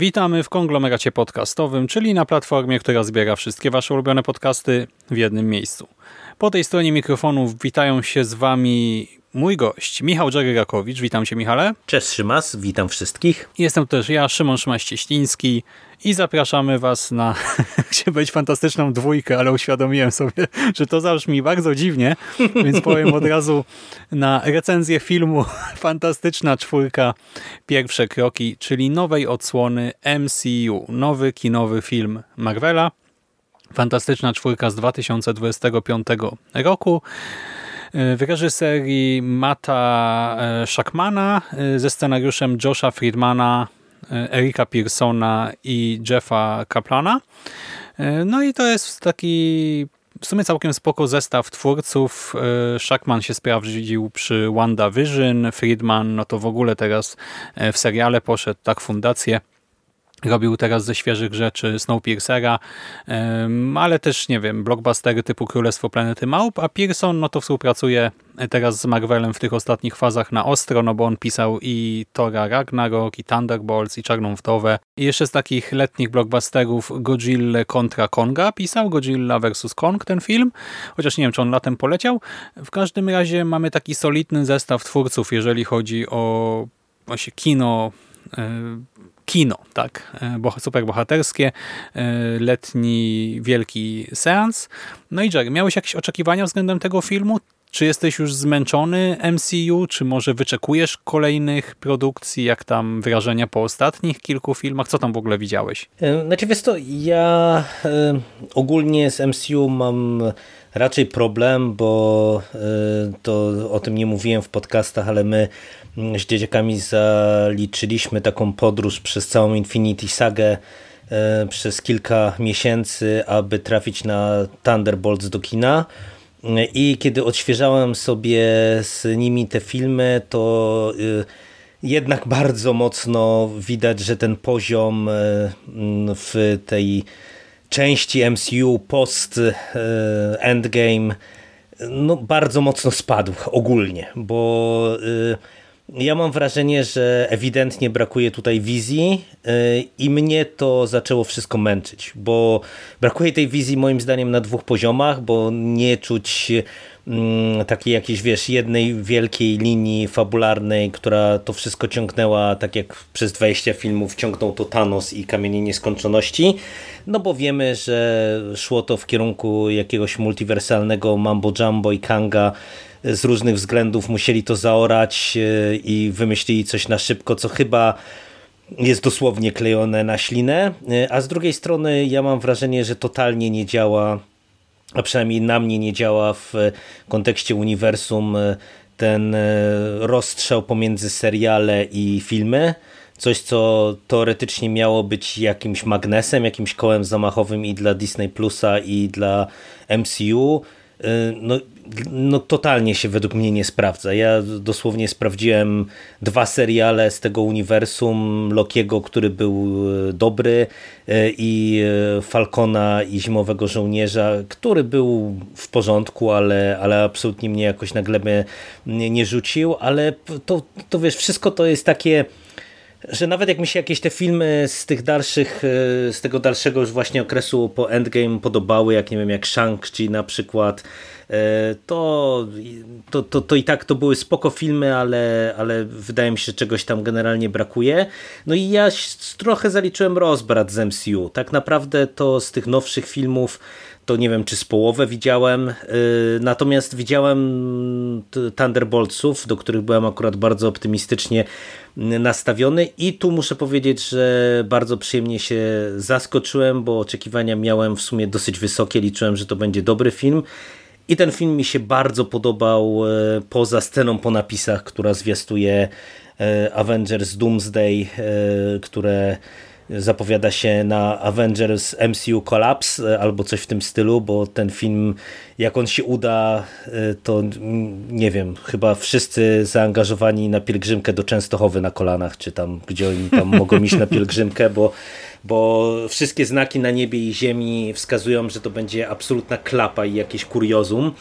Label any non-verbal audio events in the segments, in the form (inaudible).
Witamy w konglomeracie podcastowym, czyli na platformie, która zbiera wszystkie Wasze ulubione podcasty w jednym miejscu. Po tej stronie mikrofonów witają się z Wami mój gość, Michał Dżeryrakowicz. Witam Cię, Michale. Cześć, Szymas. Witam wszystkich. Jestem też ja, Szymon Szymaś-Cieśliński i zapraszamy Was na, (laughs) chciałem być fantastyczną dwójkę, ale uświadomiłem sobie, że to zabrzmi bardzo dziwnie, więc powiem od razu na recenzję filmu (laughs) Fantastyczna Czwórka, pierwsze kroki, czyli nowej odsłony MCU, nowy kinowy film Marvela. Fantastyczna Czwórka z 2025 roku w reżyserii Mata e, Shackmana e, ze scenariuszem Josha Friedmana, e, Erika Pearsona i Jeffa Kaplana. No i to jest taki w sumie całkiem spoko zestaw twórców. Shackman się sprawdził przy WandaVision, Friedman no to w ogóle teraz w seriale poszedł, tak fundację. Robił teraz ze świeżych rzeczy Snowpiercera, ale też, nie wiem, blockbustery typu Królestwo Planety Małp, a Pearson no to współpracuje teraz z Marvelem w tych ostatnich fazach na ostro, no bo on pisał i Tora Ragnarok, i Thunderbolts, i Czarną Wdowę. I jeszcze z takich letnich blockbusterów Godzilla kontra Konga pisał, Godzilla vs. Kong ten film, chociaż nie wiem, czy on latem poleciał. W każdym razie mamy taki solidny zestaw twórców, jeżeli chodzi o właśnie kino e, kino, tak, e, super bohaterskie, e, letni wielki seans. No i Jerry, miałeś jakieś oczekiwania względem tego filmu? Czy jesteś już zmęczony MCU, czy może wyczekujesz kolejnych produkcji, jak tam wrażenia po ostatnich kilku filmach? Co tam w ogóle widziałeś? E, znaczy wiesz to, ja ogólnie z MCU mam raczej problem, bo to o tym nie mówiłem w podcastach, ale my z dzieciakami zaliczyliśmy taką podróż przez całą Infinity Sagę e, przez kilka miesięcy, aby trafić na Thunderbolts do kina. I kiedy odświeżałem sobie z nimi te filmy, to e, jednak bardzo mocno widać, że ten poziom e, w tej części MCU post Endgame no, bardzo mocno spadł ogólnie, bo ja mam wrażenie, że ewidentnie brakuje tutaj wizji y, i mnie to zaczęło wszystko męczyć, bo brakuje tej wizji moim zdaniem na dwóch poziomach, bo nie czuć mm, takiej jakiejś, wiesz, jednej wielkiej linii fabularnej, która to wszystko ciągnęła, tak jak przez 20 filmów ciągnął to Thanos i Kamienie Nieskończoności, no bo wiemy, że szło to w kierunku jakiegoś multiwersalnego Mambo Jumbo i Kanga, z różnych względów musieli to zaorać e, i wymyślili coś na szybko, co chyba jest dosłownie klejone na ślinę, e, a z drugiej strony ja mam wrażenie, że totalnie nie działa, a przynajmniej na mnie nie działa w kontekście uniwersum e, ten rozstrzał pomiędzy seriale i filmy. Coś, co teoretycznie miało być jakimś magnesem, jakimś kołem zamachowym i dla Disney Plusa, i dla MCU. No no totalnie się według mnie nie sprawdza. Ja dosłownie sprawdziłem dwa seriale z tego uniwersum, Lokiego, który był e, dobry e, i e, Falcona i Zimowego Żołnierza, który był w porządku, ale, ale absolutnie mnie jakoś na glebę nie, nie rzucił, ale to, to wiesz, wszystko to jest takie że nawet jak mi się jakieś te filmy z tych dalszych, z tego dalszego już właśnie okresu po Endgame podobały, jak nie wiem, jak Shang-Chi na przykład, to, to, to, to i tak to były spoko filmy, ale, ale wydaje mi się, że czegoś tam generalnie brakuje. No i ja trochę zaliczyłem rozbrat z MCU. Tak naprawdę to z tych nowszych filmów to nie wiem, czy z połowę widziałem. E, natomiast widziałem Thunderboltsów, do których byłem akurat bardzo optymistycznie nastawiony i tu muszę powiedzieć, że bardzo przyjemnie się zaskoczyłem, bo oczekiwania miałem w sumie dosyć wysokie. Liczyłem, że to będzie dobry film i ten film mi się bardzo podobał e, poza sceną po napisach, która zwiastuje e, Avengers Doomsday, e, które zapowiada się na Avengers MCU Collapse albo coś w tym stylu, bo ten film, jak on się uda, to nie wiem, chyba wszyscy zaangażowani na pielgrzymkę do Częstochowy na kolanach, czy tam, gdzie oni tam mogą iść na (laughs) pielgrzymkę, bo bo wszystkie znaki na niebie i ziemi wskazują, że to będzie absolutna klapa i jakieś kuriozum.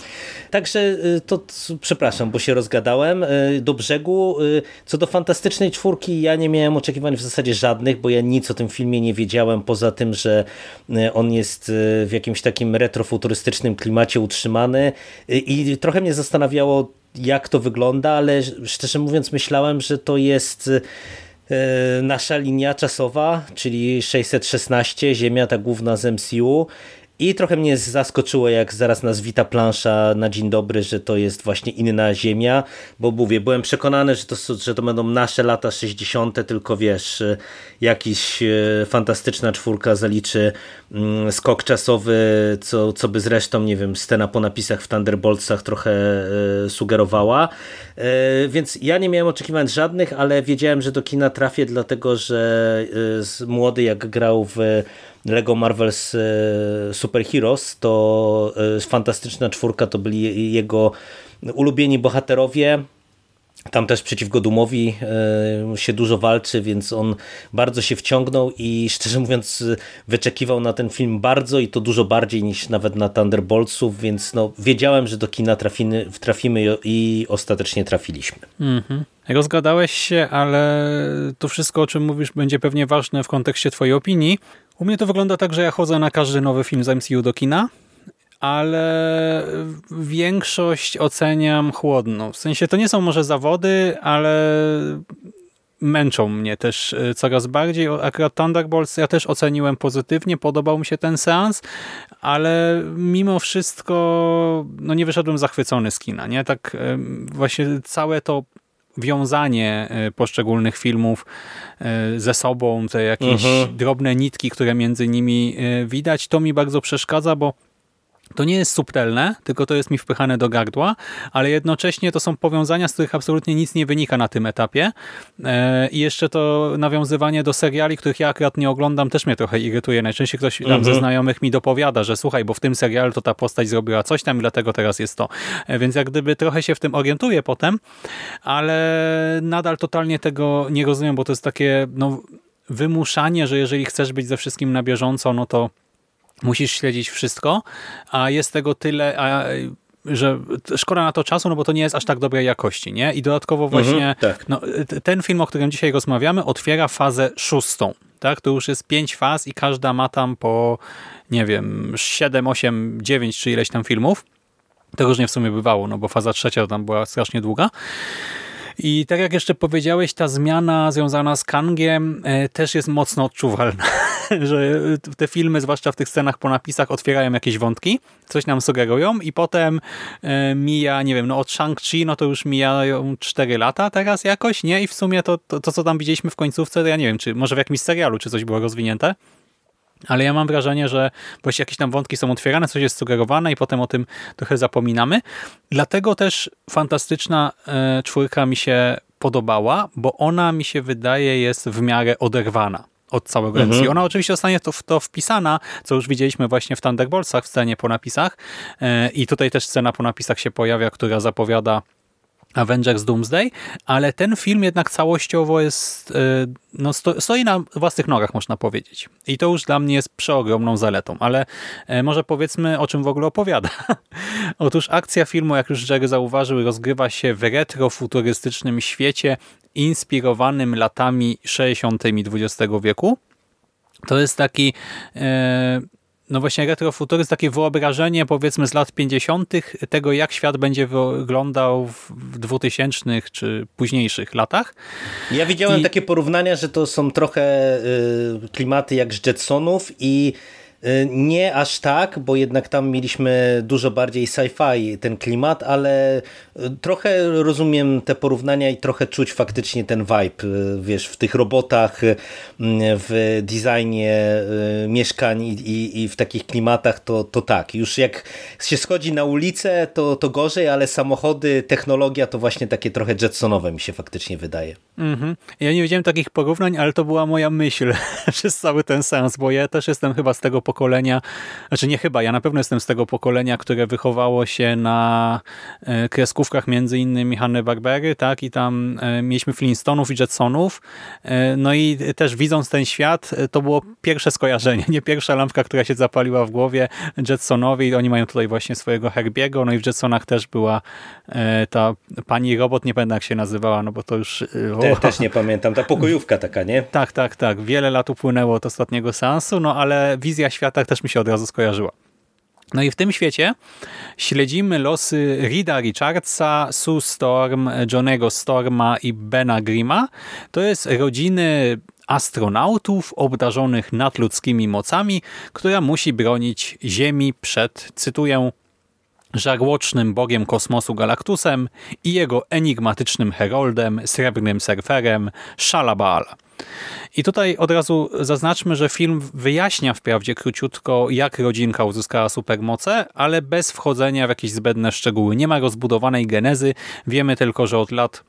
Także y, to, przepraszam, bo się rozgadałem, y, do brzegu. Y, co do Fantastycznej Czwórki, ja nie miałem oczekiwań w zasadzie żadnych, bo ja nic o tym filmie nie wiedziałem, poza tym, że on jest w jakimś takim retrofuturystycznym klimacie utrzymany i trochę mnie zastanawiało, jak to wygląda, ale szczerze mówiąc myślałem, że to jest nasza linia czasowa, czyli 616, Ziemia ta główna z MCU i trochę mnie zaskoczyło, jak zaraz nas wita plansza na dzień dobry, że to jest właśnie inna ziemia, bo mówię, byłem przekonany, że to, że to będą nasze lata 60., tylko wiesz, jakiś e, fantastyczna czwórka zaliczy mm, skok czasowy, co, co by zresztą, nie wiem, scena po napisach w Thunderboltsach trochę e, sugerowała. E, więc ja nie miałem oczekiwań żadnych, ale wiedziałem, że do kina trafię, dlatego że młody jak grał w Lego Marvel's e, Super Heroes, to e, fantastyczna czwórka to byli jego ulubieni bohaterowie. Tam też przeciwko Dumowi e, się dużo walczy, więc on bardzo się wciągnął i szczerze mówiąc wyczekiwał na ten film bardzo i to dużo bardziej niż nawet na Thunderboltsów, więc no, wiedziałem, że do kina trafimy, trafimy i ostatecznie trafiliśmy. Mhm. Rozgadałeś się, ale to wszystko, o czym mówisz, będzie pewnie ważne w kontekście twojej opinii, u mnie to wygląda tak, że ja chodzę na każdy nowy film z MCU do kina, ale większość oceniam chłodno. W sensie to nie są może zawody, ale męczą mnie też e, coraz bardziej. Akurat Thunderbolts ja też oceniłem pozytywnie, podobał mi się ten seans, ale mimo wszystko no nie wyszedłem zachwycony z kina. Nie? Tak właśnie całe to wiązanie e, poszczególnych filmów e, ze sobą, te jakieś mhm. drobne nitki, które między nimi e, widać, to mi bardzo przeszkadza, bo to nie jest subtelne, tylko to jest mi wpychane do gardła, ale jednocześnie to są powiązania, z których absolutnie nic nie wynika na tym etapie. E, I jeszcze to nawiązywanie do seriali, których ja akurat nie oglądam, też mnie trochę irytuje. Najczęściej ktoś tam mhm. ze znajomych mi dopowiada, że słuchaj, bo w tym serialu to ta postać zrobiła coś tam i dlatego teraz jest to. E, więc jak gdyby trochę się w tym orientuję potem, ale nadal totalnie tego nie rozumiem, bo to jest takie no, wymuszanie, że jeżeli chcesz być ze wszystkim na bieżąco, no to musisz śledzić wszystko, a jest tego tyle, a, że szkoda na to czasu, no bo to nie jest aż tak dobrej jakości, nie? I dodatkowo mhm, właśnie mhm, tak. no, ten film, o którym dzisiaj rozmawiamy, otwiera fazę szóstą, tak? To już jest pięć faz i każda ma tam po, nie wiem, 7, 8, 9 czy ileś tam filmów. To różnie w sumie bywało, no bo faza trzecia tam była strasznie długa. I tak jak jeszcze powiedziałeś, ta zmiana związana z Kangiem e, też jest mocno odczuwalna, (laughs) (laughs) że te filmy, zwłaszcza w tych scenach po napisach, otwierają jakieś wątki, coś nam sugerują i potem e, mija, nie wiem, no od Shang-Chi, no to już mijają 4 lata teraz jakoś, nie? I w sumie to, to, to co tam widzieliśmy w końcówce, to ja nie wiem, czy może w jakimś serialu, czy coś było rozwinięte, ale ja mam wrażenie, że właśnie jakieś tam wątki są otwierane, coś jest sugerowane i potem o tym trochę zapominamy. Dlatego też fantastyczna e, czwórka mi się podobała, bo ona mi się wydaje jest w miarę oderwana od całego mhm. MCU. Ona oczywiście zostanie to, to wpisana, co już widzieliśmy właśnie w Thunderboltsach w scenie po napisach e, i tutaj też scena po napisach się pojawia, która zapowiada Avengers Doomsday, ale ten film jednak całościowo jest, e, no sto, stoi na własnych nogach, można powiedzieć. I to już dla mnie jest przeogromną zaletą, ale e, może powiedzmy, o czym w ogóle opowiada. (laughs) Otóż akcja filmu, jak już Jerry zauważył, rozgrywa się w retrofuturystycznym świecie inspirowanym latami 60. XX wieku. To jest taki e, no właśnie retrofuturyzm, takie wyobrażenie powiedzmy z lat 50. tego, jak świat będzie wyglądał w 2000 czy późniejszych latach. Ja widziałem I... takie porównania, że to są trochę y, klimaty jak z Jetsonów i nie aż tak, bo jednak tam mieliśmy dużo bardziej sci-fi ten klimat, ale y, trochę rozumiem te porównania i trochę czuć faktycznie ten vibe, y, wiesz, w tych robotach, w designie mieszkań i, i, i w takich klimatach to, to tak. Już jak się schodzi na ulicę, to, to gorzej, ale samochody, technologia to właśnie takie trochę jetsonowe mi się faktycznie wydaje. Mhm. Ja nie widziałem takich porównań, ale to była moja myśl (laughs) przez cały ten sens, bo ja też jestem chyba z tego pokolenia, znaczy nie chyba, ja na pewno jestem z tego pokolenia, które wychowało się na e, kreskówkach między innymi Hanny Barbery, tak, i tam e, mieliśmy Flintstonów i Jetsonów, e, no i też widząc ten świat, to było pierwsze skojarzenie, (laughs) nie pierwsza lampka, która się zapaliła w głowie Jetsonowi, oni mają tutaj właśnie swojego Herbiego, no i w Jetsonach też była ta pani robot, nie pamiętam jak się nazywała, no bo to już... Te, też nie pamiętam, ta pokojówka taka, nie? Tak, tak, tak, wiele lat upłynęło od ostatniego seansu, no ale wizja świata też mi się od razu skojarzyła. No i w tym świecie śledzimy losy Rida Richardsa, Sue Storm, Johnego Storma i Bena Grima. To jest rodziny astronautów obdarzonych nadludzkimi mocami, która musi bronić Ziemi przed, cytuję, żarłocznym bogiem kosmosu Galactusem i jego enigmatycznym heroldem, srebrnym surferem Shalabal. I tutaj od razu zaznaczmy, że film wyjaśnia wprawdzie króciutko, jak rodzinka uzyskała supermoce, ale bez wchodzenia w jakieś zbędne szczegóły. Nie ma rozbudowanej genezy, wiemy tylko, że od lat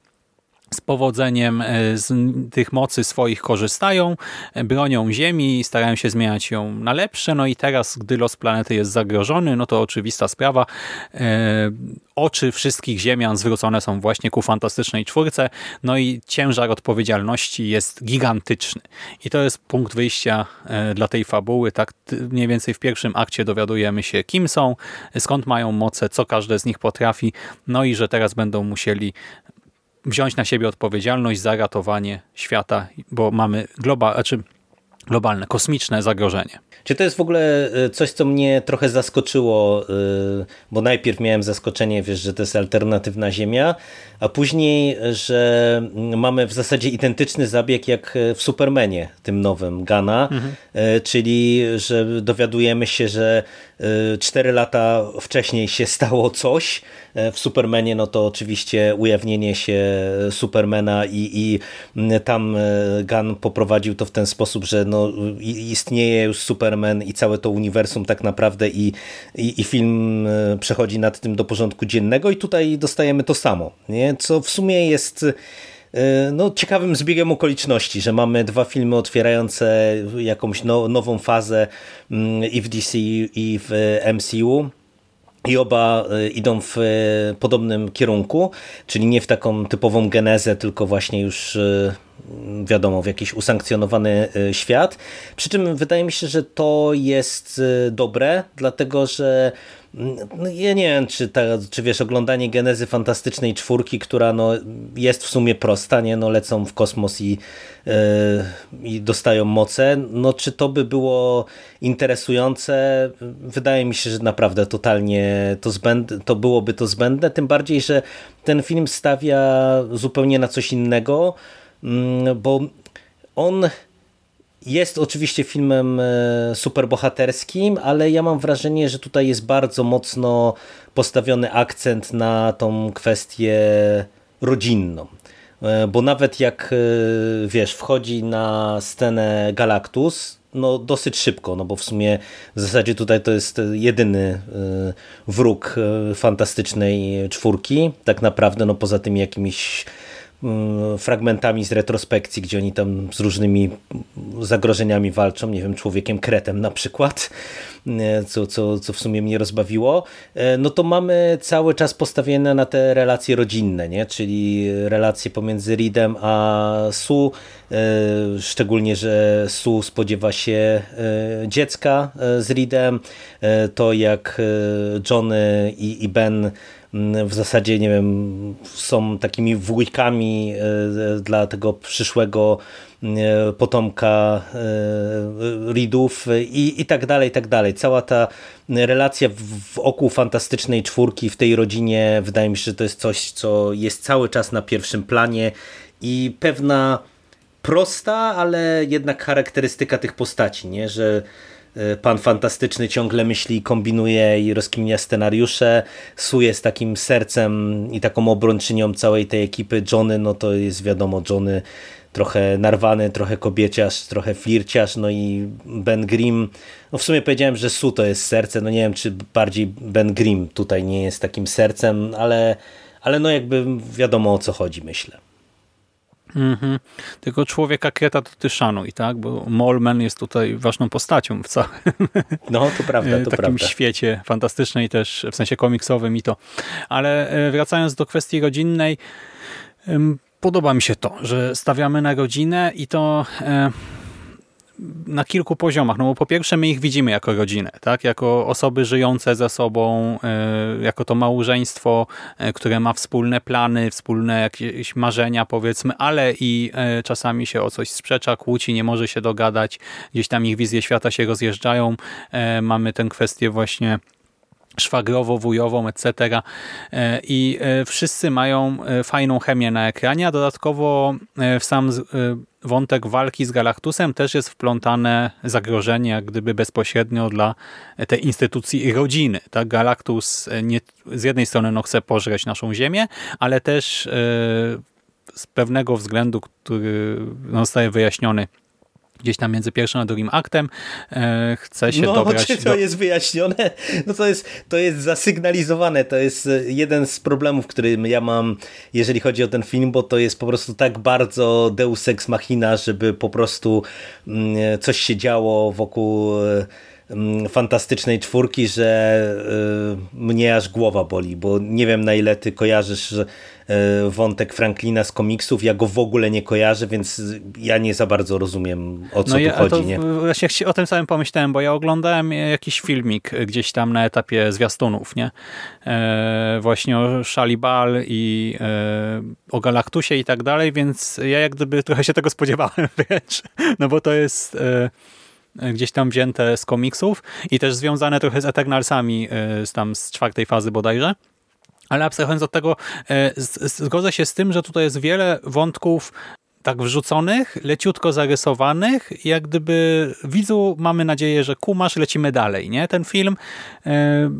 z powodzeniem e, z tych mocy swoich korzystają, e, bronią Ziemi, starają się zmieniać ją na lepsze. No i teraz, gdy los planety jest zagrożony, no to oczywista sprawa. E, oczy wszystkich Ziemian zwrócone są właśnie ku fantastycznej czwórce, no i ciężar odpowiedzialności jest gigantyczny. I to jest punkt wyjścia dla tej fabuły. Tak mniej więcej w pierwszym akcie dowiadujemy się, kim są, skąd mają moce, co każde z nich potrafi, no i że teraz będą musieli wziąć na siebie odpowiedzialność za ratowanie świata, bo mamy globa, znaczy globalne, kosmiczne zagrożenie. Czy to jest w ogóle e, coś, co mnie trochę zaskoczyło, e, bo najpierw miałem zaskoczenie, wiesz, że to jest alternatywna Ziemia, a później, że mamy w zasadzie identyczny zabieg jak w Supermanie, tym nowym Gana, mhm. czyli że dowiadujemy się, że cztery lata wcześniej się (laughs) stało coś. W Supermanie no to oczywiście ujawnienie się Supermana i, i tam Gunn poprowadził to w ten sposób, że no, istnieje już Superman i całe to uniwersum tak naprawdę i, i, i film przechodzi nad tym do porządku dziennego i tutaj dostajemy to samo. Nie? co w sumie jest no, ciekawym zbiegiem okoliczności, że mamy dwa filmy otwierające jakąś no, nową fazę mm, i w DC i w MCU. I oba e, idą w e, podobnym kierunku, czyli nie w taką typową genezę, tylko właśnie już wiadomo, w jakiś usankcjonowany świat. Przy czym wydaje mi się, że to jest dobre, dlatego że no, ja nie wiem, czy, ta, czy wiesz, oglądanie genezy fantastycznej czwórki, która no, jest w sumie prosta, nie? No, lecą w kosmos i, yy, i dostają moce, no czy to by było interesujące? Wydaje mi się, że naprawdę totalnie to, zbędne, to byłoby to zbędne, tym bardziej, że ten film stawia zupełnie na coś innego, yy, bo on jest oczywiście filmem e, superbohaterskim, ale ja mam wrażenie, że tutaj jest bardzo mocno postawiony akcent na tą kwestię rodzinną. E, bo nawet jak, e, wiesz, wchodzi na scenę Galactus, no dosyć szybko, no bo w sumie w zasadzie tutaj to jest jedyny wróg fantastycznej czwórki, tak naprawdę, no poza tymi jakimiś fragmentami z retrospekcji, gdzie oni tam z różnymi zagrożeniami walczą, nie wiem, człowiekiem kretem na przykład, co, co, co w sumie mnie rozbawiło, e, no to mamy cały czas postawione na te relacje rodzinne, nie? czyli relacje pomiędzy Reedem a Sue, e, szczególnie, że Sue spodziewa się e, dziecka z Reedem, to jak Johnny i, Ben Mm, w zasadzie, nie wiem, są takimi wujkami e, dla tego przyszłego e, potomka e, Reedów i, i tak dalej, i tak dalej. Cała ta relacja wokół fantastycznej czwórki w tej rodzinie, wydaje mi się, że to jest coś, co jest cały czas na pierwszym planie i pewna prosta, ale jednak charakterystyka tych postaci, nie? że pan Fantastyczny ciągle myśli, kombinuje i rozkminia scenariusze. Suje z takim sercem i taką obrończynią całej tej ekipy. Johnny, no to jest wiadomo, Johnny trochę narwany, trochę kobieciarz, trochę flirciarz, no i Ben Grimm, no w sumie powiedziałem, że Su to jest serce, no nie wiem, czy bardziej Ben Grimm tutaj nie jest takim sercem, ale, ale no jakby wiadomo o co chodzi, myślę. Mhm. Tylko człowieka kreta to ty szanuj, tak? Bo Molman jest tutaj ważną postacią w całym no, to prawda, to takim prawda. świecie fantastycznej też, w sensie komiksowym i to. Ale e, wracając do kwestii rodzinnej, podoba mi się to, że stawiamy na rodzinę i to e, na kilku poziomach. No bo po pierwsze my ich widzimy jako rodzinę, tak? jako osoby żyjące ze sobą, e, jako to małżeństwo, e, które ma wspólne plany, wspólne jakieś marzenia powiedzmy, ale i e, czasami się o coś sprzecza, kłóci, nie może się dogadać, gdzieś tam ich wizje świata się rozjeżdżają. Mamy tę kwestię właśnie szwagrowo-wujową, etc. I wszyscy mają fajną chemię na ekranie, a dodatkowo w sam wątek walki z Galactusem też jest wplątane zagrożenie jak gdyby bezpośrednio dla tej instytucji i rodziny. Tak? Galactus e, nie, z jednej strony no, chce pożreć naszą Ziemię, ale też e, z pewnego względu, który no, zostaje wyjaśniony gdzieś tam między pierwszym a drugim aktem e, chce się no, dobrać... czy to do... jest wyjaśnione? No to jest, to jest zasygnalizowane, to jest e, jeden z problemów, który ja mam, jeżeli chodzi o ten film, bo to jest po prostu tak bardzo deus ex machina, żeby po prostu mm, coś się działo wokół e, mm, fantastycznej czwórki, że mnie aż głowa boli, bo nie wiem na ile ty kojarzysz E, wątek Franklina z komiksów. Ja go w ogóle nie kojarzę, więc ja nie za bardzo rozumiem o co no ja, tu chodzi. To, nie? Właśnie o tym samym pomyślałem, bo ja oglądałem jakiś filmik gdzieś tam na etapie zwiastunów, nie? E, właśnie o Shalibal i e, o Galaktusie i tak dalej, więc ja jak gdyby trochę się tego spodziewałem (laughs) wręcz, no bo to jest... E, gdzieś tam wzięte z komiksów i też związane trochę z Eternalsami e, z tam z czwartej fazy bodajże. Ale abstrahując od tego, e, zgodzę się z tym, że tutaj jest wiele wątków tak wrzuconych, leciutko zarysowanych jak gdyby widzu mamy nadzieję, że kumasz, lecimy dalej. Nie? Ten film e,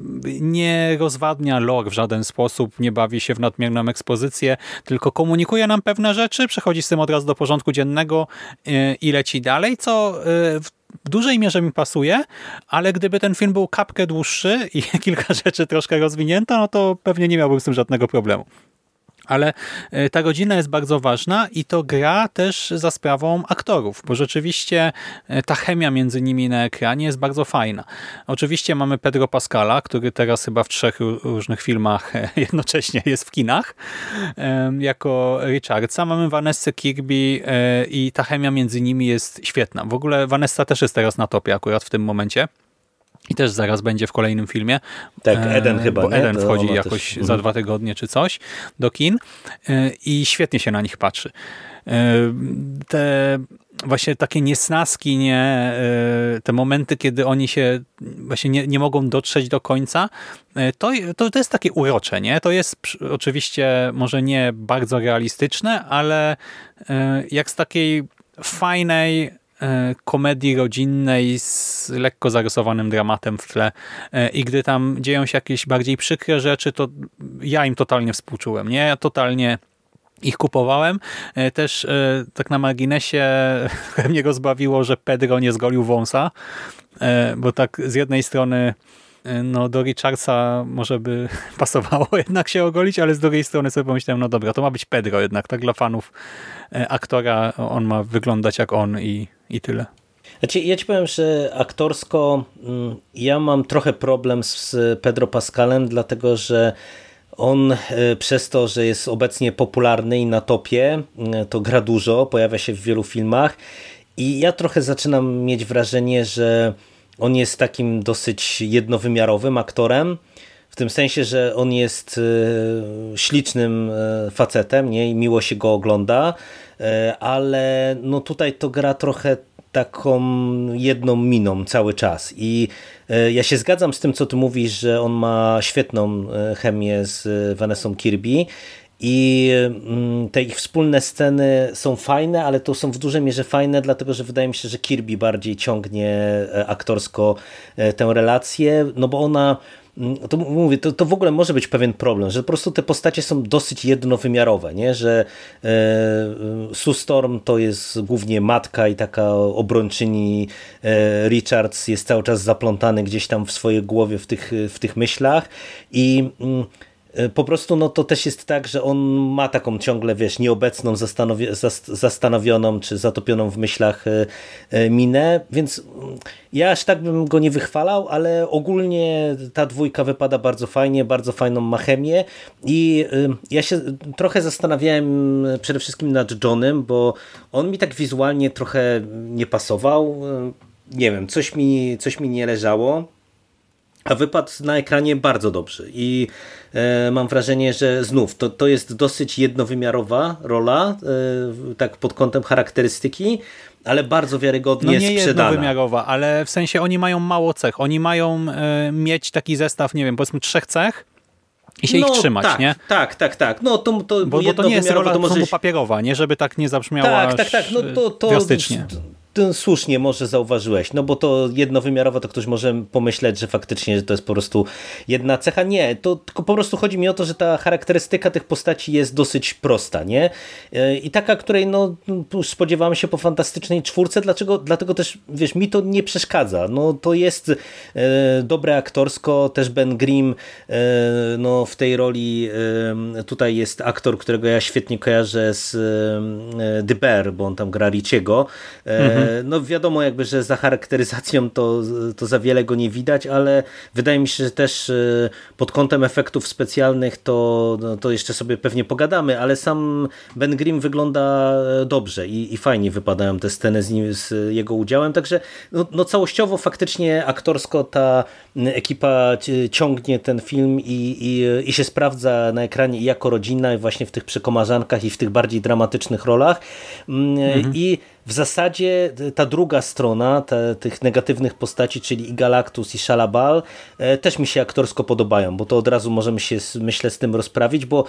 nie rozwadnia lore w żaden sposób, nie bawi się w nadmierną ekspozycję, tylko komunikuje nam pewne rzeczy, przechodzi z tym od razu do porządku dziennego e, i leci dalej, co w w dużej mierze mi pasuje, ale gdyby ten film był kapkę dłuższy i (laughs) kilka rzeczy troszkę rozwinięto, no to pewnie nie miałbym z tym żadnego problemu ale e, ta rodzina jest bardzo ważna i to gra też za sprawą aktorów, bo rzeczywiście e, ta chemia między nimi na ekranie jest bardzo fajna. Oczywiście mamy Pedro Pascala, który teraz chyba w trzech różnych filmach e, (laughs) jednocześnie jest w kinach, jako Richardsa. Mamy Vanessa Kirby i ta chemia między nimi jest świetna. W ogóle Vanessa też jest teraz na topie akurat w tym momencie. I też zaraz będzie w kolejnym filmie. Tak, Eden e, chyba, bo Eden nie? wchodzi jakoś też... za mhm. dwa tygodnie czy coś do kin e, i świetnie się na nich patrzy. E, te właśnie takie niesnaski, nie, te momenty, kiedy oni się właśnie nie, nie mogą dotrzeć do końca, to, to, to jest takie urocze, nie? To jest oczywiście może nie bardzo realistyczne, ale jak z takiej fajnej komedii rodzinnej z lekko zarysowanym dramatem w tle e, i gdy tam dzieją się jakieś bardziej przykre rzeczy, to ja im totalnie współczułem, nie? Ja totalnie ich kupowałem. E, też tak na marginesie (laughs) mnie rozbawiło, że Pedro nie zgolił wąsa, bo tak z jednej strony no do Richardsa może by (laughs) pasowało jednak się ogolić, ale z drugiej strony sobie pomyślałem, no dobra, to ma być Pedro jednak, tak dla fanów aktora on ma wyglądać jak on i i tyle. Znaczy, ja ci powiem, że aktorsko mm, ja mam trochę problem z Pedro Pascalem, dlatego że on e, przez to, że jest obecnie popularny i na topie, e, to gra dużo, pojawia się w wielu filmach i ja trochę zaczynam mieć wrażenie, że on jest takim dosyć jednowymiarowym aktorem, w tym sensie, że on jest e, ślicznym facetem nie? i miło się go ogląda, ale no tutaj to gra trochę taką jedną miną cały czas. I e, ja się zgadzam z tym, co ty mówisz, że on ma świetną e, chemię z Vanessą Kirby. I mm, te ich wspólne sceny są fajne, ale to są w dużej mierze fajne, dlatego że wydaje mi się, że Kirby bardziej ciągnie aktorsko tę relację, no bo ona to mówię, to, to w ogóle może być pewien problem, że po prostu te postacie są dosyć jednowymiarowe, nie? że e, Sue Storm to jest głównie matka i taka obrończyni e, Richards jest cały czas zaplątany gdzieś tam w swojej głowie w tych, w tych myślach i mm, E, po prostu no to też jest tak, że on ma taką ciągle, wiesz, nieobecną, zastanowi zastanowioną czy zatopioną w myślach e, e, minę, więc mm, ja aż tak bym go nie wychwalał, ale ogólnie ta dwójka wypada bardzo fajnie, bardzo fajną ma chemię i ja się trochę zastanawiałem przede wszystkim nad Johnem, bo on mi tak wizualnie trochę nie pasował, nie wiem, coś mi, coś mi nie leżało, a wypadł na ekranie bardzo dobrze i e, mam wrażenie, że znów to, to jest dosyć jednowymiarowa rola, e, tak pod kątem charakterystyki, ale bardzo wiarygodnie no nie sprzedana. jednowymiarowa, ale w sensie oni mają mało cech. Oni mają e, mieć taki zestaw, nie wiem, powiedzmy trzech cech, i się no, ich trzymać, tak, nie? Tak, tak, tak. No, to, to, bo, bo to nie jest rola to może... papierowa, nie? Żeby tak nie zabrzmiało tak, tak, tak. No, to, to, słusznie może zauważyłeś, no bo to jednowymiarowo to ktoś może pomyśleć, że faktycznie że to jest po prostu jedna cecha. Nie, to tylko po prostu chodzi mi o to, że ta charakterystyka tych postaci jest dosyć prosta, nie? E, I taka, której no spodziewamy się po fantastycznej czwórce, dlaczego? Dlatego też, wiesz, mi to nie przeszkadza. No to jest e, dobre aktorsko, też Ben Grimm e, no w tej roli e, tutaj jest aktor, którego ja świetnie kojarzę z e, The Bear, bo on tam gra Riciego. E, mhm no wiadomo jakby, że za charakteryzacją to, to za wiele go nie widać, ale wydaje mi się, że też e, pod kątem efektów specjalnych to, no, to jeszcze sobie pewnie pogadamy, ale sam Ben Grimm wygląda e, dobrze i, i fajnie wypadają te sceny z, nim, z jego udziałem, także no, no całościowo faktycznie aktorsko ta ekipa ciągnie ten film i, i, i się sprawdza na ekranie i jako rodzina i właśnie w tych przekomarzankach i w tych bardziej dramatycznych rolach mm, mhm. i w zasadzie ta druga strona te, tych negatywnych postaci, czyli i Galactus i Shalabal e, też mi się aktorsko podobają, bo to od razu możemy się myślę z tym rozprawić, bo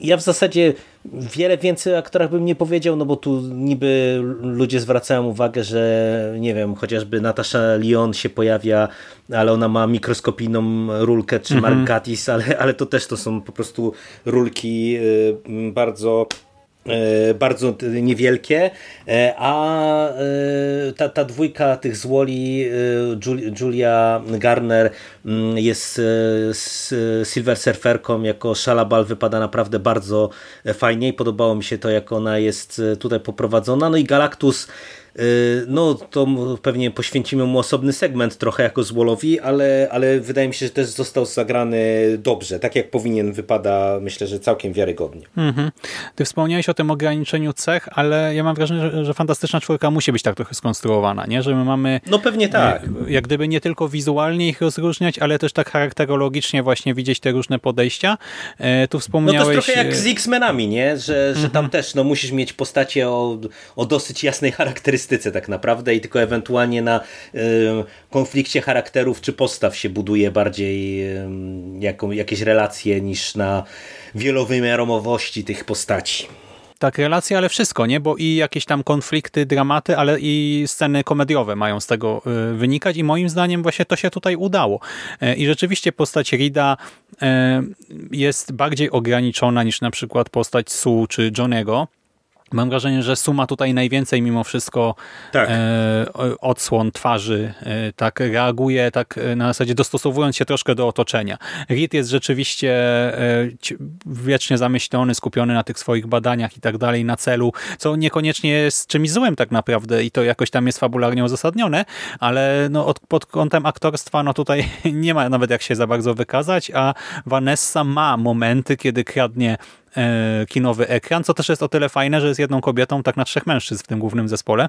ja w zasadzie wiele więcej o aktorach bym nie powiedział, no bo tu niby ludzie zwracają uwagę, że nie wiem, chociażby Natasza Lyon się pojawia, ale ona ma mikroskopijną rulkę, czy Mark mhm. Gatiss, ale, ale to też to są po prostu rulki y, bardzo bardzo niewielkie, e, a e, ta, ta dwójka tych złoli, Julia Garner mm, jest Silver Surferką jako Shalabal wypada naprawdę bardzo fajnie i podobało mi się to jak ona jest tutaj poprowadzona, no i Galactus no to pewnie poświęcimy mu osobny segment trochę jako Złolowi, ale, ale wydaje mi się, że też został zagrany dobrze, tak jak powinien, wypada myślę, że całkiem wiarygodnie. Mhm. Ty wspomniałeś o tym ograniczeniu cech, ale ja mam wrażenie, że, że Fantastyczna Czwórka musi być tak trochę skonstruowana, nie? że my mamy no pewnie tak. Jak, gdyby nie tylko wizualnie ich rozróżniać, ale też tak charakterologicznie właśnie widzieć te różne podejścia. E, tu wspomniałeś... No to jest trochę jak z X-Menami, nie? Że, że tam mhm. też no, musisz mieć postacie o, o dosyć jasnej charakterystyce charakterystyce tak naprawdę i tylko ewentualnie na konflikcie charakterów czy postaw się buduje bardziej jaką, jakieś relacje niż na wielowymiarowości tych postaci. Tak, relacje, ale wszystko, nie? Bo i jakieś tam konflikty, dramaty, ale i sceny komediowe mają z tego y, wynikać i moim zdaniem właśnie to się tutaj udało. I rzeczywiście postać Rida jest bardziej ograniczona niż na przykład postać Sue czy Johnego, Mam wrażenie, że suma tutaj najwięcej mimo wszystko tak. e, odsłon twarzy e, tak reaguje, tak e, na zasadzie dostosowując się troszkę do otoczenia. Reed jest rzeczywiście e, wiecznie zamyślony, skupiony na tych swoich badaniach i tak dalej, na celu, co niekoniecznie jest czymś złym tak naprawdę i to jakoś tam jest fabularnie uzasadnione, ale no, od, pod kątem aktorstwa no tutaj (laughs) nie ma nawet jak się za bardzo wykazać, a Vanessa ma momenty, kiedy kradnie kinowy ekran, co też jest o tyle fajne, że jest jedną kobietą tak na trzech mężczyzn w tym głównym zespole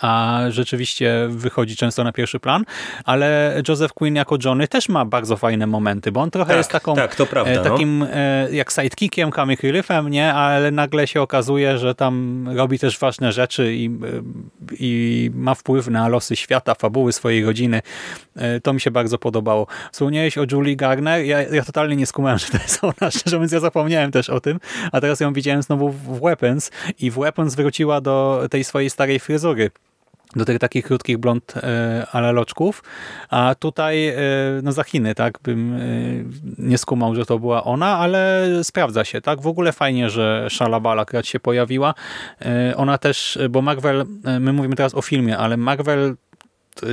a rzeczywiście wychodzi często na pierwszy plan, ale Joseph Quinn jako Johnny też ma bardzo fajne momenty, bo on trochę tak, jest taką, tak, to prawda, e, takim no. jak sidekickiem, reliefem, nie? ale nagle się okazuje, że tam robi też ważne rzeczy i, i ma wpływ na losy świata, fabuły swojej rodziny. To mi się bardzo podobało. Wspomniałeś o Julie Garner, ja, ja totalnie nie skumałem, (laughs) że to jest ona, szczerze mówiąc ja zapomniałem też o tym, a teraz ją widziałem znowu w Weapons i w Weapons wróciła do tej swojej starej fryzury do tych takich krótkich blond e, aleloczków, a tutaj e, no za Chiny, tak, bym e, nie skumał, że to była ona, ale sprawdza się, tak, w ogóle fajnie, że Shalabala akurat się pojawiła, ona też, bo Marvel, my mówimy teraz o filmie, ale Marvel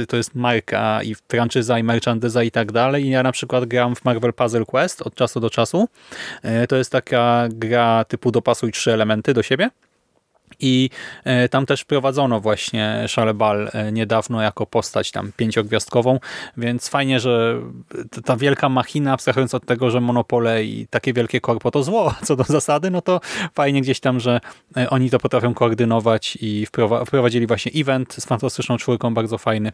to jest marka i franczyza i merchandise i tak dalej. I ja na przykład gram w Marvel Puzzle Quest od czasu do czasu. To jest taka gra typu dopasuj trzy elementy do siebie i e, tam też prowadzono właśnie Szalebal e, niedawno jako postać tam pięciogwiazdkową, więc fajnie, że ta wielka machina, abstrahując od tego, że monopole i takie wielkie korpo to zło (laughs) co do zasady, no to fajnie gdzieś tam, że e, oni to potrafią koordynować i wprowadzili właśnie event z Fantastyczną Czwórką, bardzo fajny.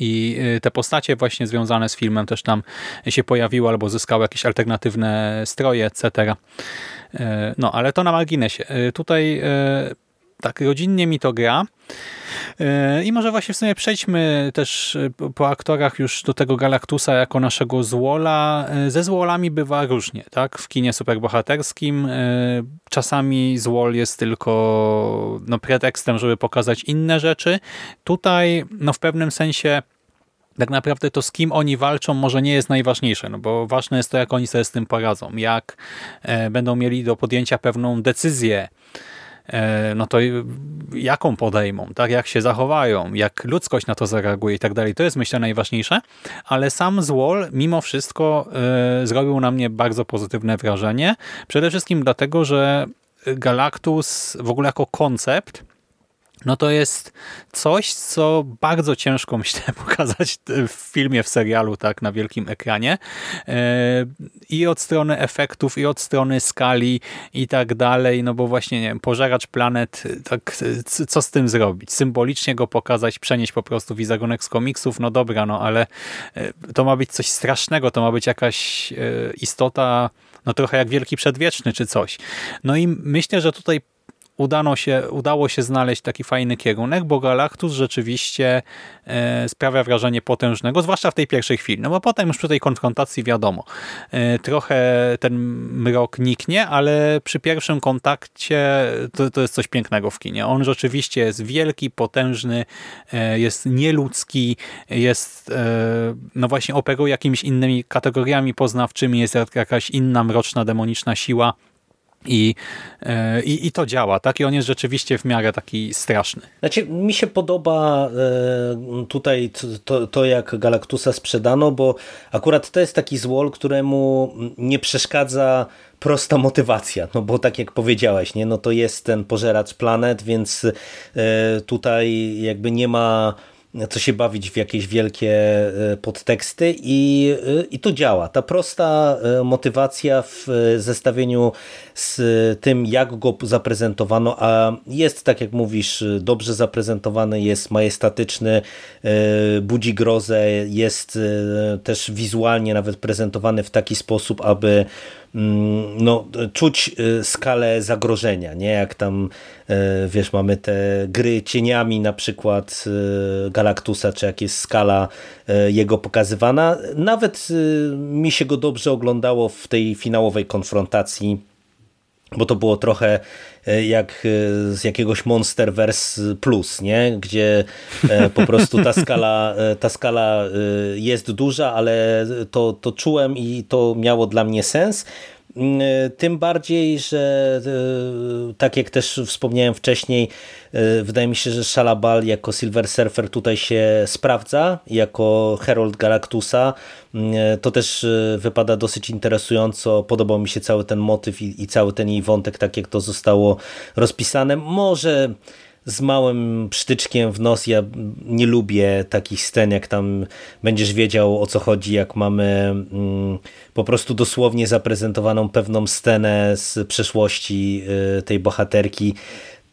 I te postacie właśnie związane z filmem też tam się pojawiły albo zyskały jakieś alternatywne stroje, etc. E, no, ale to na marginesie. E, tutaj tak rodzinnie mi to gra. I może właśnie w sumie przejdźmy też po aktorach już do tego Galactusa jako naszego złola. Ze złolami bywa różnie, tak? W kinie superbohaterskim czasami złol jest tylko no, pretekstem, żeby pokazać inne rzeczy. Tutaj no, w pewnym sensie tak naprawdę to z kim oni walczą może nie jest najważniejsze, no bo ważne jest to, jak oni sobie z tym poradzą, jak e, będą mieli do podjęcia pewną decyzję, e, no to jaką podejmą, tak, jak się zachowają, jak ludzkość na to zareaguje i tak dalej. To jest myślę najważniejsze, ale sam Zwol mimo wszystko e, zrobił na mnie bardzo pozytywne wrażenie. Przede wszystkim dlatego, że Galactus w ogóle jako koncept no to jest coś, co bardzo ciężko myślę (laughs) pokazać w filmie, w serialu, tak, na wielkim ekranie. E, I od strony efektów, i od strony skali i tak dalej, no bo właśnie, nie wiem, pożeracz planet, tak, co z tym zrobić? Symbolicznie go pokazać, przenieść po prostu wizerunek z komiksów, no dobra, no ale e, to ma być coś strasznego, to ma być jakaś e, istota, no trochę jak Wielki Przedwieczny czy coś. No i myślę, że tutaj udano się, udało się znaleźć taki fajny kierunek, bo Galactus rzeczywiście e, sprawia wrażenie potężnego, zwłaszcza w tej pierwszej chwili, no bo potem już przy tej konfrontacji wiadomo, e, trochę ten mrok niknie, ale przy pierwszym kontakcie to, to jest coś pięknego w kinie. On rzeczywiście jest wielki, potężny, e, jest nieludzki, jest, e, no właśnie operuje jakimiś innymi kategoriami poznawczymi, jest jakaś inna mroczna, demoniczna siła, i, e, i, I to działa, tak? I on jest rzeczywiście w miarę taki straszny. Znaczy, mi się podoba e, tutaj to, to, jak Galactusa sprzedano, bo akurat to jest taki złol, któremu nie przeszkadza prosta motywacja, no bo tak jak powiedziałeś, nie, no to jest ten pożeracz planet, więc e, tutaj jakby nie ma co się bawić w jakieś wielkie e, podteksty i, e, i to działa. Ta prosta e, motywacja w zestawieniu z tym, jak go zaprezentowano, a jest, tak jak mówisz, dobrze zaprezentowany, jest majestatyczny, budzi grozę, jest też wizualnie nawet prezentowany w taki sposób, aby no, czuć y, skalę zagrożenia, nie? Jak tam, y, wiesz, mamy te gry cieniami na przykład y, Galactusa, czy jak jest skala jego pokazywana. Nawet mi się go dobrze oglądało w tej finałowej konfrontacji bo to było trochę jak z jakiegoś Monsterverse Plus, nie? gdzie po prostu ta skala, ta skala jest duża, ale to, to czułem i to miało dla mnie sens. Mm, tym bardziej, że e, tak jak też wspomniałem wcześniej, e, wydaje mi się, że Shalabal jako Silver Surfer tutaj się sprawdza, jako Herald Galactusa. Mm, e, to też wypada dosyć interesująco. Podobał mi się cały ten motyw i, i cały ten jej wątek, tak jak to zostało rozpisane. Może z małym psztyczkiem w nos. Ja nie lubię takich scen, jak tam będziesz wiedział o co chodzi, jak mamy mm, po prostu dosłownie zaprezentowaną pewną scenę z przeszłości y, tej bohaterki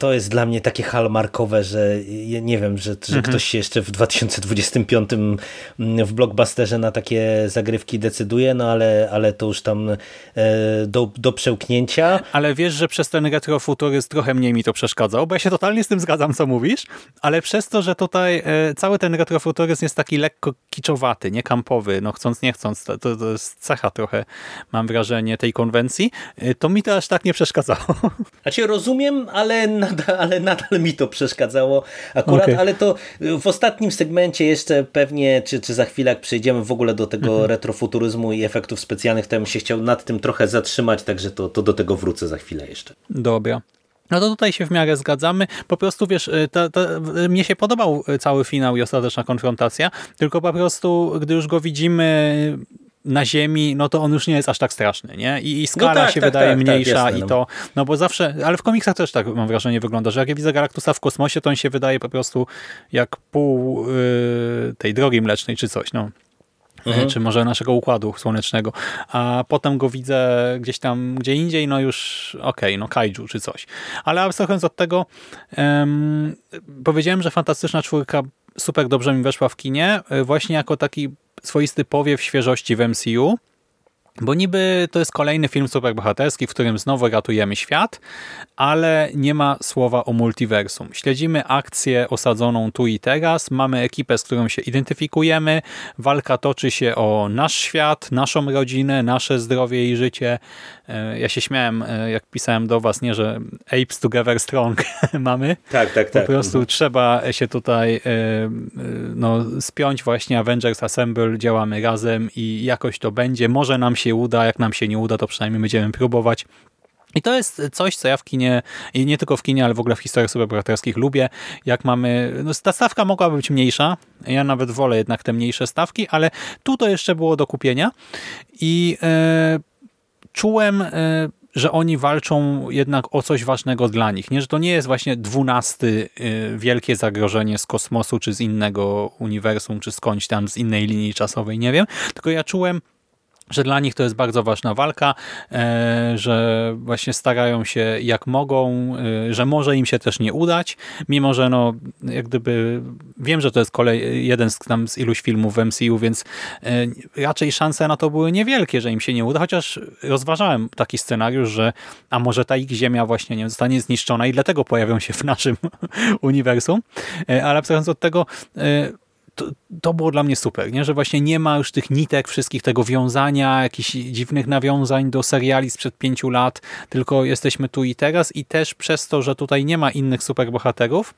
to jest dla mnie takie hallmarkowe, że nie wiem, że, że mhm. ktoś się jeszcze w 2025 mm, w blockbusterze na takie zagrywki decyduje, no ale, ale to już tam e, do, do przełknięcia. Ale wiesz, że przez ten retrofuturyzm trochę mniej mi to przeszkadzał, bo ja się totalnie z tym zgadzam, co mówisz, ale przez to, że tutaj e, cały ten retrofuturyzm jest taki lekko kiczowaty, nie kampowy, no chcąc, nie chcąc, to, to jest cecha trochę, mam wrażenie, tej konwencji, e, to mi to aż tak nie przeszkadzało. Znaczy rozumiem, ale na nadal, ale nadal mi to przeszkadzało akurat, okay. ale to w ostatnim segmencie jeszcze pewnie, czy, czy za chwilę jak przejdziemy w ogóle do tego mhm. retrofuturyzmu i efektów specjalnych, to ja bym się chciał nad tym trochę zatrzymać, także to, to do tego wrócę za chwilę jeszcze. Dobra. No to tutaj się w miarę zgadzamy. Po prostu, wiesz, ta, ta, mnie się podobał cały finał i ostateczna konfrontacja, tylko po prostu, gdy już go widzimy na ziemi, no to on już nie jest aż tak straszny, nie? I, i skala no tak, się tak, wydaje tak, tak mniejsza i to, no bo zawsze, ale w komiksach też tak mam wrażenie wygląda, że jak ja widzę Galactusa w kosmosie, to on się wydaje po prostu jak pół yy, tej drogi mlecznej czy coś, no. Mhm. czy może naszego układu słonecznego, a potem go widzę gdzieś tam gdzie indziej, no już okej, okay, no kaiju czy coś. Ale abstrahując od tego, um, powiedziałem, że Fantastyczna Czwórka super dobrze mi weszła w kinie, y, właśnie jako taki swoisty powiew świeżości w MCU, bo niby to jest kolejny film superbohaterski, w którym znowu ratujemy świat, ale nie ma słowa o multiversum. Śledzimy akcję osadzoną tu i teraz, mamy ekipę, z którą się identyfikujemy, walka toczy się o nasz świat, naszą rodzinę, nasze zdrowie i życie. E, ja się śmiałem, e, jak pisałem do was, nie, że apes together strong (laughs) mamy. Tak, tak, tak. Po prostu mhm. trzeba się tutaj e, no, spiąć właśnie Avengers Assemble, działamy razem i jakoś to będzie. Może nam się uda, jak nam się nie uda, to przynajmniej będziemy próbować. I to jest coś, co ja w kinie, i nie tylko w kinie, ale w ogóle w historiach superbohaterskich lubię, jak mamy, no ta stawka mogła być mniejsza, ja nawet wolę jednak te mniejsze stawki, ale tu to jeszcze było do kupienia i e, czułem, e, że oni walczą jednak o coś ważnego dla nich, nie? że to nie jest właśnie dwunasty e, wielkie zagrożenie z kosmosu, czy z innego uniwersum, czy skądś tam, z innej linii czasowej, nie wiem, tylko ja czułem, że dla nich to jest bardzo ważna walka, e, że właśnie starają się jak mogą, e, że może im się też nie udać, mimo że no, jak gdyby wiem, że to jest kolej, jeden z, tam z iluś filmów w MCU, więc e, raczej szanse na to były niewielkie, że im się nie uda, chociaż rozważałem taki scenariusz, że a może ta ich ziemia właśnie nie zostanie zniszczona i dlatego pojawią się w naszym (laughs) uniwersum, ale abstrahując od tego, to, to, było dla mnie super, nie? że właśnie nie ma już tych nitek, wszystkich tego wiązania, jakichś dziwnych nawiązań do seriali sprzed pięciu lat, tylko jesteśmy tu i teraz i też przez to, że tutaj nie ma innych superbohaterów,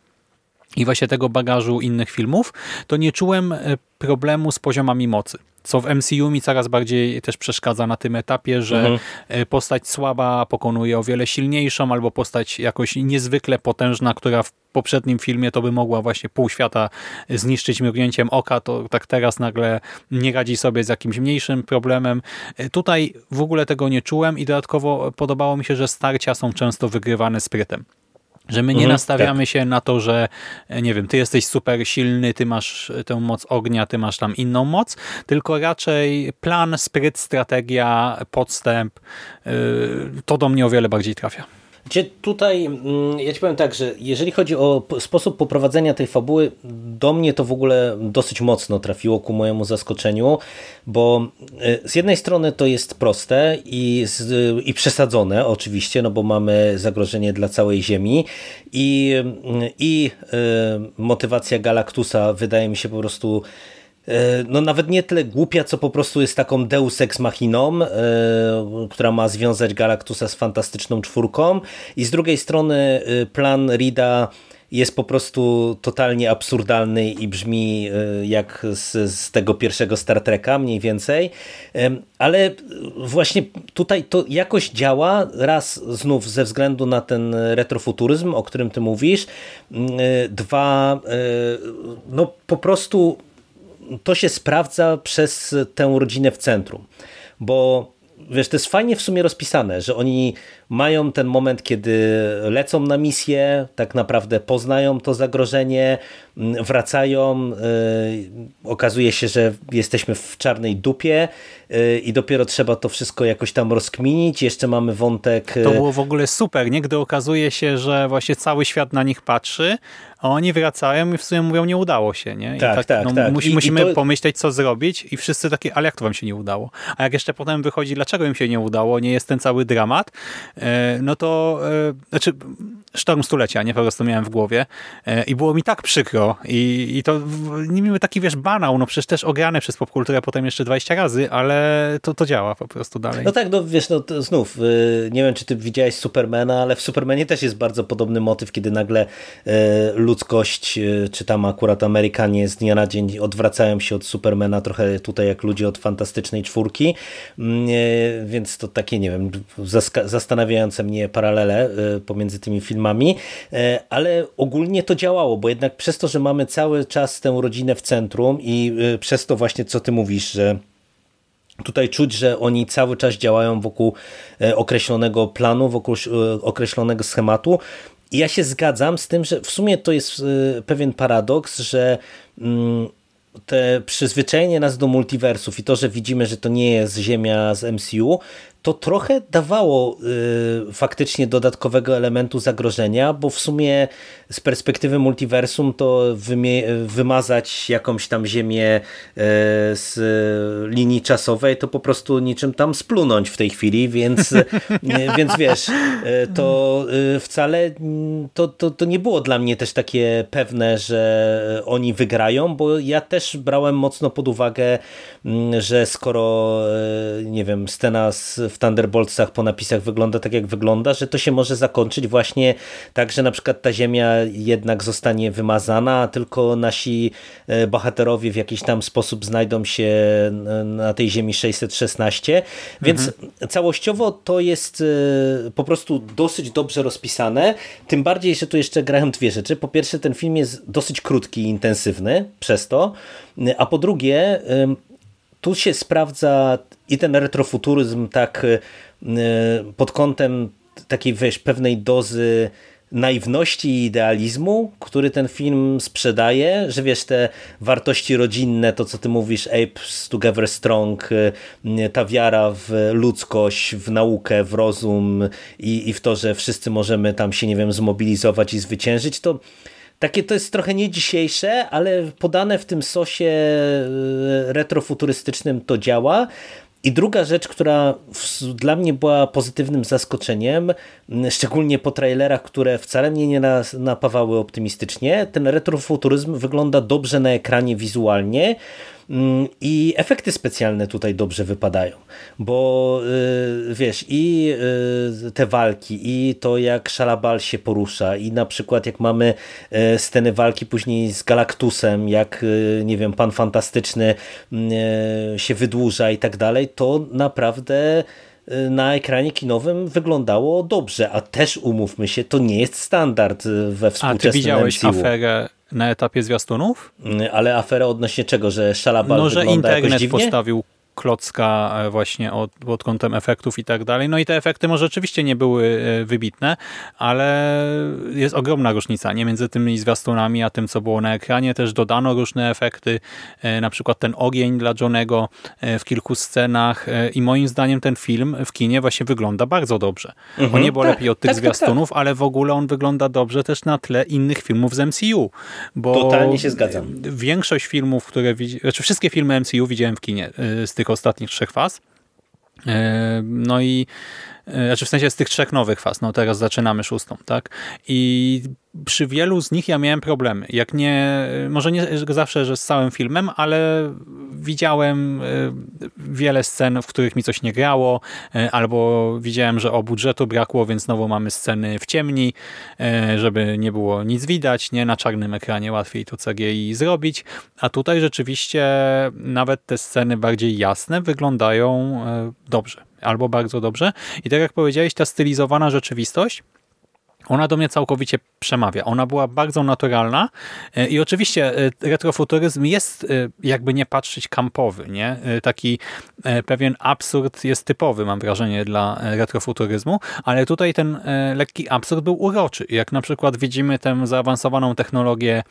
i właśnie tego bagażu innych filmów, to nie czułem e, problemu z poziomami mocy. Co w MCU mi coraz bardziej też przeszkadza na tym etapie, że mhm. E, postać słaba pokonuje o wiele silniejszą, albo postać jakoś niezwykle potężna, która w poprzednim filmie to by mogła właśnie pół świata zniszczyć mrugnięciem oka, to tak teraz nagle nie radzi sobie z jakimś mniejszym problemem. E, tutaj w ogóle tego nie czułem i dodatkowo podobało mi się, że starcia są często wygrywane sprytem. Że my nie mhm, nastawiamy tak. się na to, że e, nie wiem, ty jesteś super silny, ty masz tę moc ognia, ty masz tam inną moc, tylko raczej plan, spryt, strategia, podstęp, yy, to do mnie o wiele bardziej trafia. Gdzie tutaj, mm, ja ci powiem tak, że jeżeli chodzi o sposób poprowadzenia tej fabuły, do mnie to w ogóle dosyć mocno trafiło ku mojemu zaskoczeniu, bo e, z jednej strony to jest proste i, i przesadzone oczywiście, no bo mamy zagrożenie dla całej Ziemi i, i y, motywacja Galactusa wydaje mi się po prostu E, no nawet nie tyle głupia, co po prostu jest taką deus ex machiną, e, która ma związać Galactusa z fantastyczną czwórką. I z drugiej strony e, plan Rida jest po prostu totalnie absurdalny i brzmi jak z, z, tego pierwszego Star Treka mniej więcej, ale właśnie tutaj to jakoś działa, raz znów ze względu na ten retrofuturyzm, o którym ty mówisz, dwa, no po prostu to się sprawdza przez tę rodzinę w centrum, bo wiesz, to jest fajnie w sumie rozpisane, że oni mają ten moment, kiedy lecą na misję, tak naprawdę poznają to zagrożenie, mm, wracają, yy, okazuje się, że jesteśmy w czarnej dupie yy, i dopiero trzeba to wszystko jakoś tam rozkminić. Jeszcze mamy wątek... To y, było w ogóle super, nie? Gdy okazuje się, że właśnie cały świat na nich patrzy, a oni wracają i w sumie mówią, nie udało się, nie? I tak, tak, tak, no, tak. Musi, I, musimy i to... pomyśleć, co zrobić i wszyscy takie, ale jak to wam się nie udało? A jak jeszcze potem wychodzi, dlaczego im się nie udało, nie jest ten cały dramat, no to, e, znaczy sztorm stulecia, nie po prostu miałem w głowie e, i było mi tak przykro i, i to niby taki, wiesz, banał, no przecież też ograne przez popkulturę potem jeszcze 20 razy, ale to, to działa po prostu dalej. No tak, no wiesz, no znów, nie wiem, czy ty widziałeś Supermana, ale w Supermanie też jest bardzo podobny motyw, kiedy nagle ludzkość, czy tam akurat Amerykanie z dnia na dzień odwracają się od Supermana, trochę tutaj jak ludzie od Fantastycznej Czwórki mm, więc to takie, nie wiem, zastanawiające mnie paralele pomiędzy tymi filmami, ale ogólnie to działało, bo jednak przez to, że mamy cały czas tę rodzinę w centrum i przez to właśnie, co ty mówisz, że Tutaj czuć, że oni cały czas działają wokół określonego planu, wokół określonego schematu. I ja się zgadzam z tym, że w sumie to jest pewien paradoks, że mm, te przyzwyczajenie nas do multiversów i to, że widzimy, że to nie jest Ziemia z MCU, to trochę dawało y, faktycznie dodatkowego elementu zagrożenia, bo w sumie z perspektywy multiversum to wymazać jakąś tam ziemię y, z linii czasowej to po prostu niczym tam splunąć w tej chwili, więc, y, (laughs) więc wiesz, y, to y, wcale to, to, to nie było dla mnie też takie pewne, że oni wygrają, bo ja też brałem mocno pod uwagę, mm, że skoro nie wiem, scena z w Thunderboltsach po napisach wygląda tak jak wygląda, że to się może zakończyć właśnie tak, że na przykład ta ziemia jednak zostanie wymazana, a tylko nasi e, bohaterowie w jakiś tam sposób znajdą się na tej ziemi 616, więc mhm. całościowo to jest e, po prostu dosyć dobrze rozpisane, tym bardziej, że tu jeszcze grają dwie rzeczy. Po pierwsze ten film jest dosyć krótki i intensywny przez to, a po drugie tu się sprawdza i ten retrofuturyzm tak y, pod kątem takiej wiesz, pewnej dozy naiwności i idealizmu, który ten film sprzedaje, że wiesz, te wartości rodzinne, to co ty mówisz, Apes Together Strong, y, ta wiara w ludzkość, w naukę, w rozum i, i w to, że wszyscy możemy tam się, nie wiem, zmobilizować i zwyciężyć, to takie to jest trochę nie dzisiejsze, ale podane w tym sosie e, retrofuturystycznym to działa. I druga rzecz, która dla mnie była pozytywnym zaskoczeniem, szczególnie po trailerach, które wcale mnie nie napawały optymistycznie, ten retrofuturyzm wygląda dobrze na ekranie wizualnie I efekty specjalne tutaj dobrze wypadają, bo y, wiesz, i y, te walki, i to jak Szalabal się porusza, i na przykład jak mamy y, sceny walki później z Galactusem, jak nie wiem, Pan Fantastyczny się wydłuża i tak dalej, to naprawdę na ekranie kinowym wyglądało dobrze, a też umówmy się, to nie jest standard we współczesnym A ty widziałeś MCU. aferę na etapie zwiastunów? Ale aferę odnośnie czego, że Szalabal no, że internet postawił klocka e, właśnie od, pod kątem efektów i tak dalej. No i te efekty może oczywiście nie były e, wybitne, ale jest ogromna różnica nie między tymi zwiastunami, a tym, co było na ekranie. Też dodano różne efekty, e, na przykład ten ogień dla Johnego w kilku scenach i moim zdaniem ten film w kinie właśnie wygląda bardzo dobrze. Mhm, on nie był tak, lepiej od tych tak, zwiastunów, tak, tak. ale w ogóle on wygląda dobrze też na tle innych filmów z MCU. Bo Totalnie się zgadzam. Większość filmów, które widziałem, znaczy wszystkie filmy MCU widziałem w kinie z tych ostatnich trzech faz. E, no i znaczy w sensie z tych trzech nowych faz, no teraz zaczynamy szóstą, tak? I przy wielu z nich ja miałem problemy. Jak nie, może nie zawsze, że z całym filmem, ale widziałem e, wiele scen, w których mi coś nie grało, e, albo widziałem, że o budżetu brakło, więc znowu mamy sceny w ciemni, żeby nie było nic widać, nie na czarnym ekranie łatwiej to CGI zrobić, a tutaj rzeczywiście nawet te sceny bardziej jasne wyglądają dobrze albo bardzo dobrze. I tak jak powiedziałeś, ta stylizowana rzeczywistość ona do mnie całkowicie przemawia. Ona była bardzo naturalna e, i oczywiście e, retrofuturyzm jest, e, jakby nie patrzeć, kampowy. Nie? Taki pewien absurd jest typowy, mam wrażenie, dla retrofuturyzmu, ale tutaj ten lekki absurd był uroczy. Jak na przykład widzimy tę zaawansowaną technologię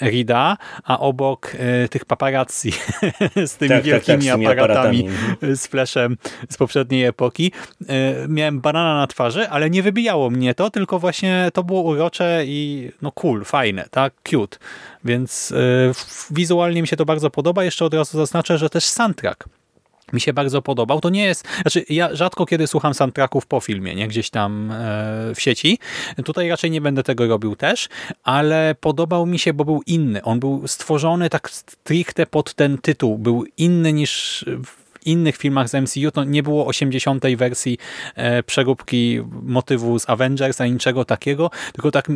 RIDA, a obok tych paparazzi (laughs) z tymi tak, wielkimi tak, tak, aparatami, aparatami, z flashem z poprzedniej epoki, miałem banana na twarzy, ale nie wybijało mnie to, tylko tylko właśnie to było urocze i no cool, fajne, tak, cute. Więc y, wizualnie mi się to bardzo podoba. Jeszcze od razu zaznaczę, że też soundtrack mi się bardzo podobał. To nie jest, znaczy ja rzadko kiedy słucham soundtracków po filmie, nie gdzieś tam e, w sieci. Tutaj raczej nie będę tego robił też, ale podobał mi się, bo był inny. On był stworzony tak stricte pod ten tytuł. Był inny niż innych filmach z MCU to nie było 80. wersji e, przeróbki motywu z Avengers, a niczego takiego, tylko tak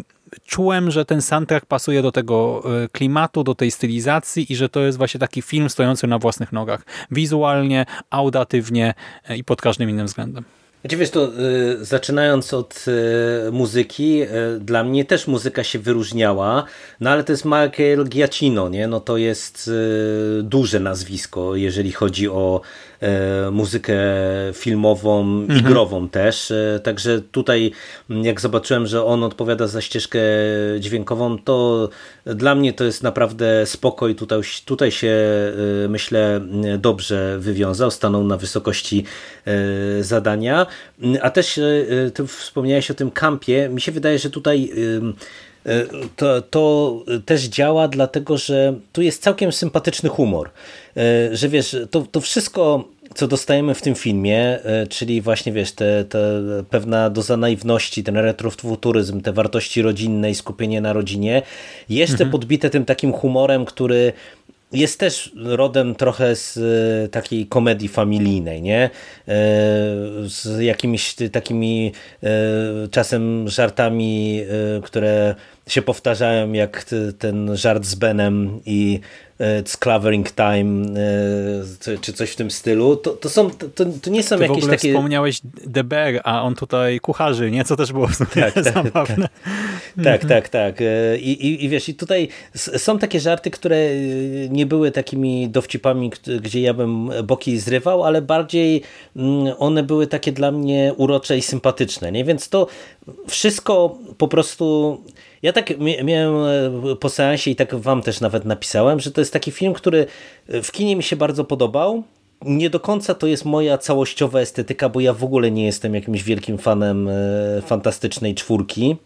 czułem, że ten soundtrack pasuje do tego klimatu, do tej stylizacji i że to jest właśnie taki film stojący na własnych nogach. Wizualnie, audatywnie i pod każdym innym względem. Znaczy wiesz, to y, zaczynając od y, muzyki, y, dla mnie też muzyka się wyróżniała, no ale to jest Michael Giacchino, nie? No to jest duże nazwisko, jeżeli chodzi o muzykę filmową mhm. i grową też. Także tutaj jak zobaczyłem, że on odpowiada za ścieżkę dźwiękową, to dla mnie to jest naprawdę spokoj. Tutaj, tutaj się myślę dobrze wywiązał, stanął na wysokości zadania. A też ty wspomniałeś o tym kampie. Mi się wydaje, że tutaj to, to też działa, dlatego że tu jest całkiem sympatyczny humor. E, że wiesz, to, to wszystko co dostajemy w tym filmie, e, czyli właśnie wiesz, te, te pewna doza naiwności, ten retrofuturyzm, te wartości rodzinne i skupienie na rodzinie, jeszcze mhm. podbite tym takim humorem, który jest też rodem trochę z e, takiej komedii familijnej, nie? Z jakimiś takimi czasem żartami, które się powtarzają, jak ten żart z Benem i It's Clavering Time, e, czy coś w tym stylu, to, to, są, to, to nie są Ty jakieś w ogóle takie... wspomniałeś DBR, a on tutaj kucharzy, nie? Co też było (laughs) tak, tak, zabawne. Tak, tak, tak, tak. I, i, I wiesz, i tutaj są takie żarty, które e, nie były takimi dowcipami, gdzie ja bym boki zrywał, ale bardziej mm, one były takie dla mnie urocze i sympatyczne, nie? Więc to wszystko po prostu ja tak miałem e, po seansie i tak wam też nawet napisałem, że to jest taki film, który e, w kinie mi się bardzo podobał. Nie do końca to jest moja całościowa estetyka, bo ja w ogóle nie jestem jakimś wielkim fanem e, fantastycznej czwórki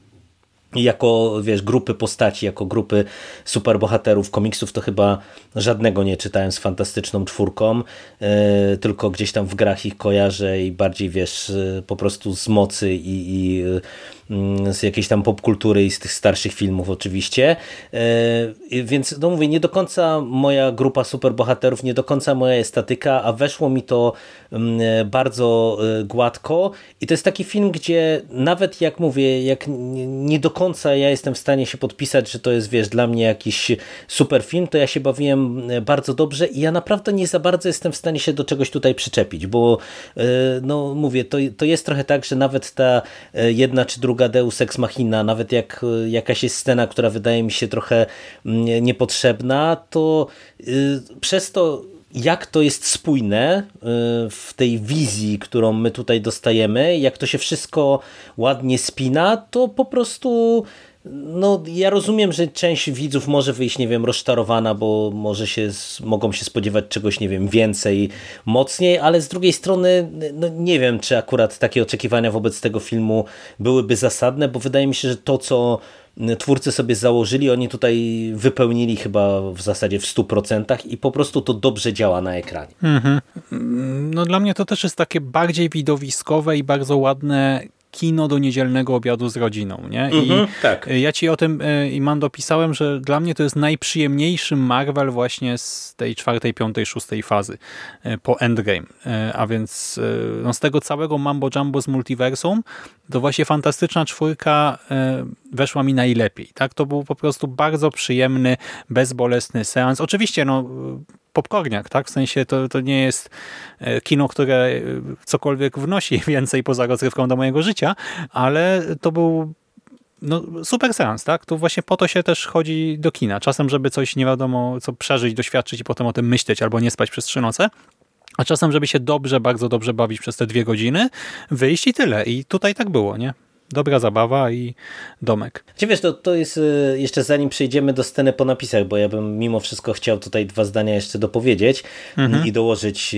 jako, wiesz, grupy postaci, jako grupy superbohaterów komiksów, to chyba żadnego nie czytałem z fantastyczną czwórką, tylko gdzieś tam w grach ich kojarzę i bardziej, wiesz, po prostu z mocy i, i z jakiejś tam popkultury i z tych starszych filmów oczywiście. E, więc no mówię, nie do końca moja grupa superbohaterów, nie do końca moja estetyka, a weszło mi to mm, bardzo e, gładko i to jest taki film, gdzie nawet jak mówię, jak nie do końca ja jestem w stanie się podpisać, że to jest wiesz, dla mnie jakiś super film, to ja się bawiłem e, bardzo dobrze i ja naprawdę nie za bardzo jestem w stanie się do czegoś tutaj przyczepić, bo no mówię, to, to jest trochę tak, że nawet ta jedna czy druga druga Deus Ex Machina, nawet jak e, jakaś jest scena, która wydaje mi się trochę mm, niepotrzebna, to y, przez to jak to jest spójne y, w tej wizji, którą my tutaj dostajemy, jak to się wszystko ładnie spina, to po prostu no, ja rozumiem, że część widzów może wyjść, nie wiem, rozczarowana, bo może się, mogą się spodziewać czegoś, nie wiem, więcej, mocniej, ale z drugiej strony, no, nie wiem, czy akurat takie oczekiwania wobec tego filmu byłyby zasadne, bo wydaje mi się, że to, co twórcy sobie założyli, oni tutaj wypełnili chyba w zasadzie w 100% i po prostu to dobrze działa na ekranie. Mhm. No dla mnie to też jest takie bardziej widowiskowe i bardzo ładne kino do niedzielnego obiadu z rodziną. Nie? I mhm, tak. ja ci o tym, e, Imando, pisałem, że dla mnie to jest najprzyjemniejszy Marvel właśnie z tej czwartej, piątej, szóstej fazy e, po Endgame. A więc no, z tego całego mambo jumbo z multiversum to właśnie Fantastyczna Czwórka weszła mi najlepiej. Tak? To był po prostu bardzo przyjemny, bezbolesny seans. Oczywiście no popcorniak, tak? W sensie to, to nie jest e, kino, które e, cokolwiek wnosi (laughs) więcej poza rozrywką do mojego życia, ale to był no, super seans, tak? Tu właśnie po to się też chodzi do kina. Czasem, żeby coś nie wiadomo co przeżyć, doświadczyć i potem o tym myśleć albo nie spać przez trzy noce. A czasem, żeby się dobrze, bardzo dobrze bawić przez te dwie godziny, wyjść i tyle. I tutaj tak było, nie? Dobra zabawa i domek. Cie wiesz, to, to jest e, jeszcze zanim przejdziemy do sceny po napisach, bo ja bym mimo wszystko chciał tutaj dwa zdania jeszcze dopowiedzieć mhm. i dołożyć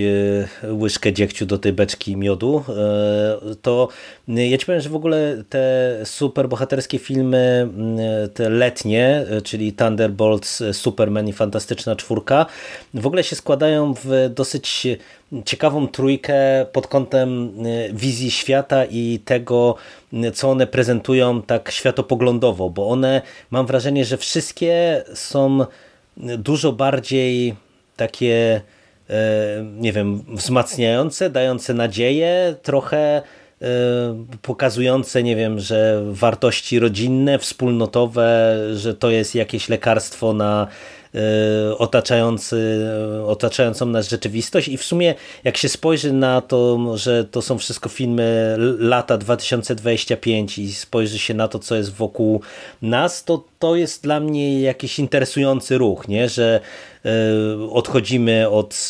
e, łyżkę dziegciu do tej beczki miodu, e, to ja ci powiem, że w ogóle te super bohaterskie filmy, te letnie, czyli Thunderbolts, Superman i Fantastyczna Czwórka, w ogóle się składają w dosyć ciekawą trójkę pod kątem wizji świata i tego, co one prezentują tak światopoglądowo, bo one, mam wrażenie, że wszystkie są dużo bardziej takie, nie wiem, wzmacniające, dające nadzieję, trochę pokazujące, nie wiem, że wartości rodzinne, wspólnotowe, że to jest jakieś lekarstwo na otaczający, otaczającą nas rzeczywistość i w sumie jak się spojrzy na to, że to są wszystko filmy lata 2025 i spojrzy się na to, co jest wokół nas, to to jest dla mnie jakiś interesujący ruch, nie? że e, odchodzimy od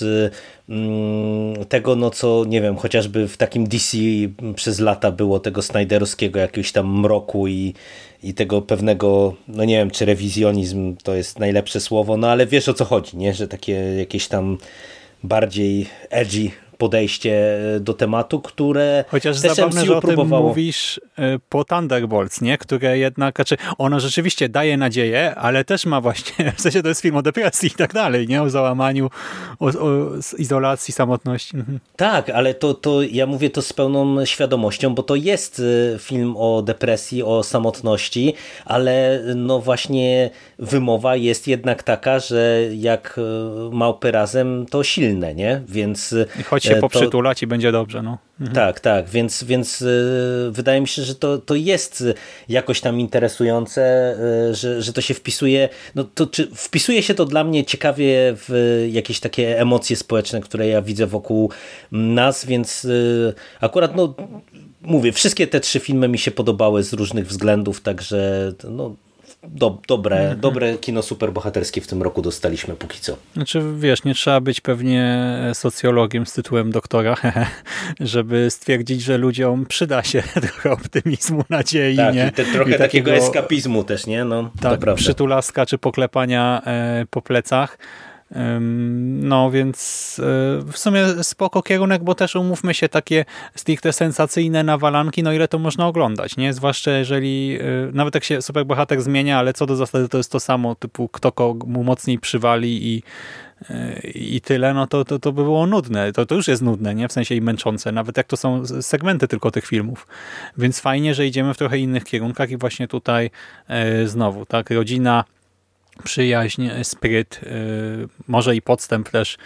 tego, no co nie wiem, chociażby w takim DC przez lata było tego Snyderowskiego jakiegoś tam mroku i i tego pewnego, no nie wiem, czy rewizjonizm to jest najlepsze słowo, no ale wiesz o co chodzi, nie? Że takie jakieś tam bardziej edgy podejście e, do tematu, które Chociaż też zabawne, MCU że o próbowało. tym mówisz e, po Thunderbolts, nie? które jednak, znaczy ono rzeczywiście daje nadzieję, ale też ma właśnie, (laughs) w sensie to jest film o depresji i tak dalej, nie? o załamaniu, o, o izolacji, samotności. Mhm. Tak, ale to, to ja mówię to z pełną świadomością, bo to jest e, film o depresji, o samotności, ale no właśnie wymowa jest jednak taka, że jak małpy razem, to silne, nie? Więc choć się e, poprzytulać to... i będzie dobrze. No. Mhm. Tak, tak, więc, więc e, wydaje mi się, że to, to jest jakoś tam interesujące, e, że, że to się wpisuje, no to czy wpisuje się to dla mnie ciekawie w jakieś takie emocje społeczne, które ja widzę wokół nas, więc akurat no mówię, wszystkie te trzy filmy mi się podobały z różnych względów, także no, do, dobre, mhm. dobre kino superbohaterskie w tym roku dostaliśmy póki co. Znaczy wiesz, nie trzeba być pewnie socjologiem z tytułem doktora, (laughs) żeby stwierdzić, że ludziom przyda się (laughs) trochę optymizmu, nadziei. Tak, nie? I te, trochę I takiego, takiego eskapizmu też, nie? No, tak, przytulaska czy poklepania e, po plecach. No więc e, w sumie spoko kierunek, bo też umówmy się takie stricte sensacyjne nawalanki, no ile to można oglądać, nie? Zwłaszcza jeżeli, e, nawet jak się superbohater zmienia, ale co do zasady to jest to samo, typu kto komu mocniej przywali i, e, i tyle, no to, to, to by było nudne. To, to już jest nudne, nie? W sensie i męczące, nawet jak to są segmenty tylko tych filmów. Więc fajnie, że idziemy w trochę innych kierunkach i właśnie tutaj znowu, tak? Rodzina przyjaźń, spryt, y, może i podstęp też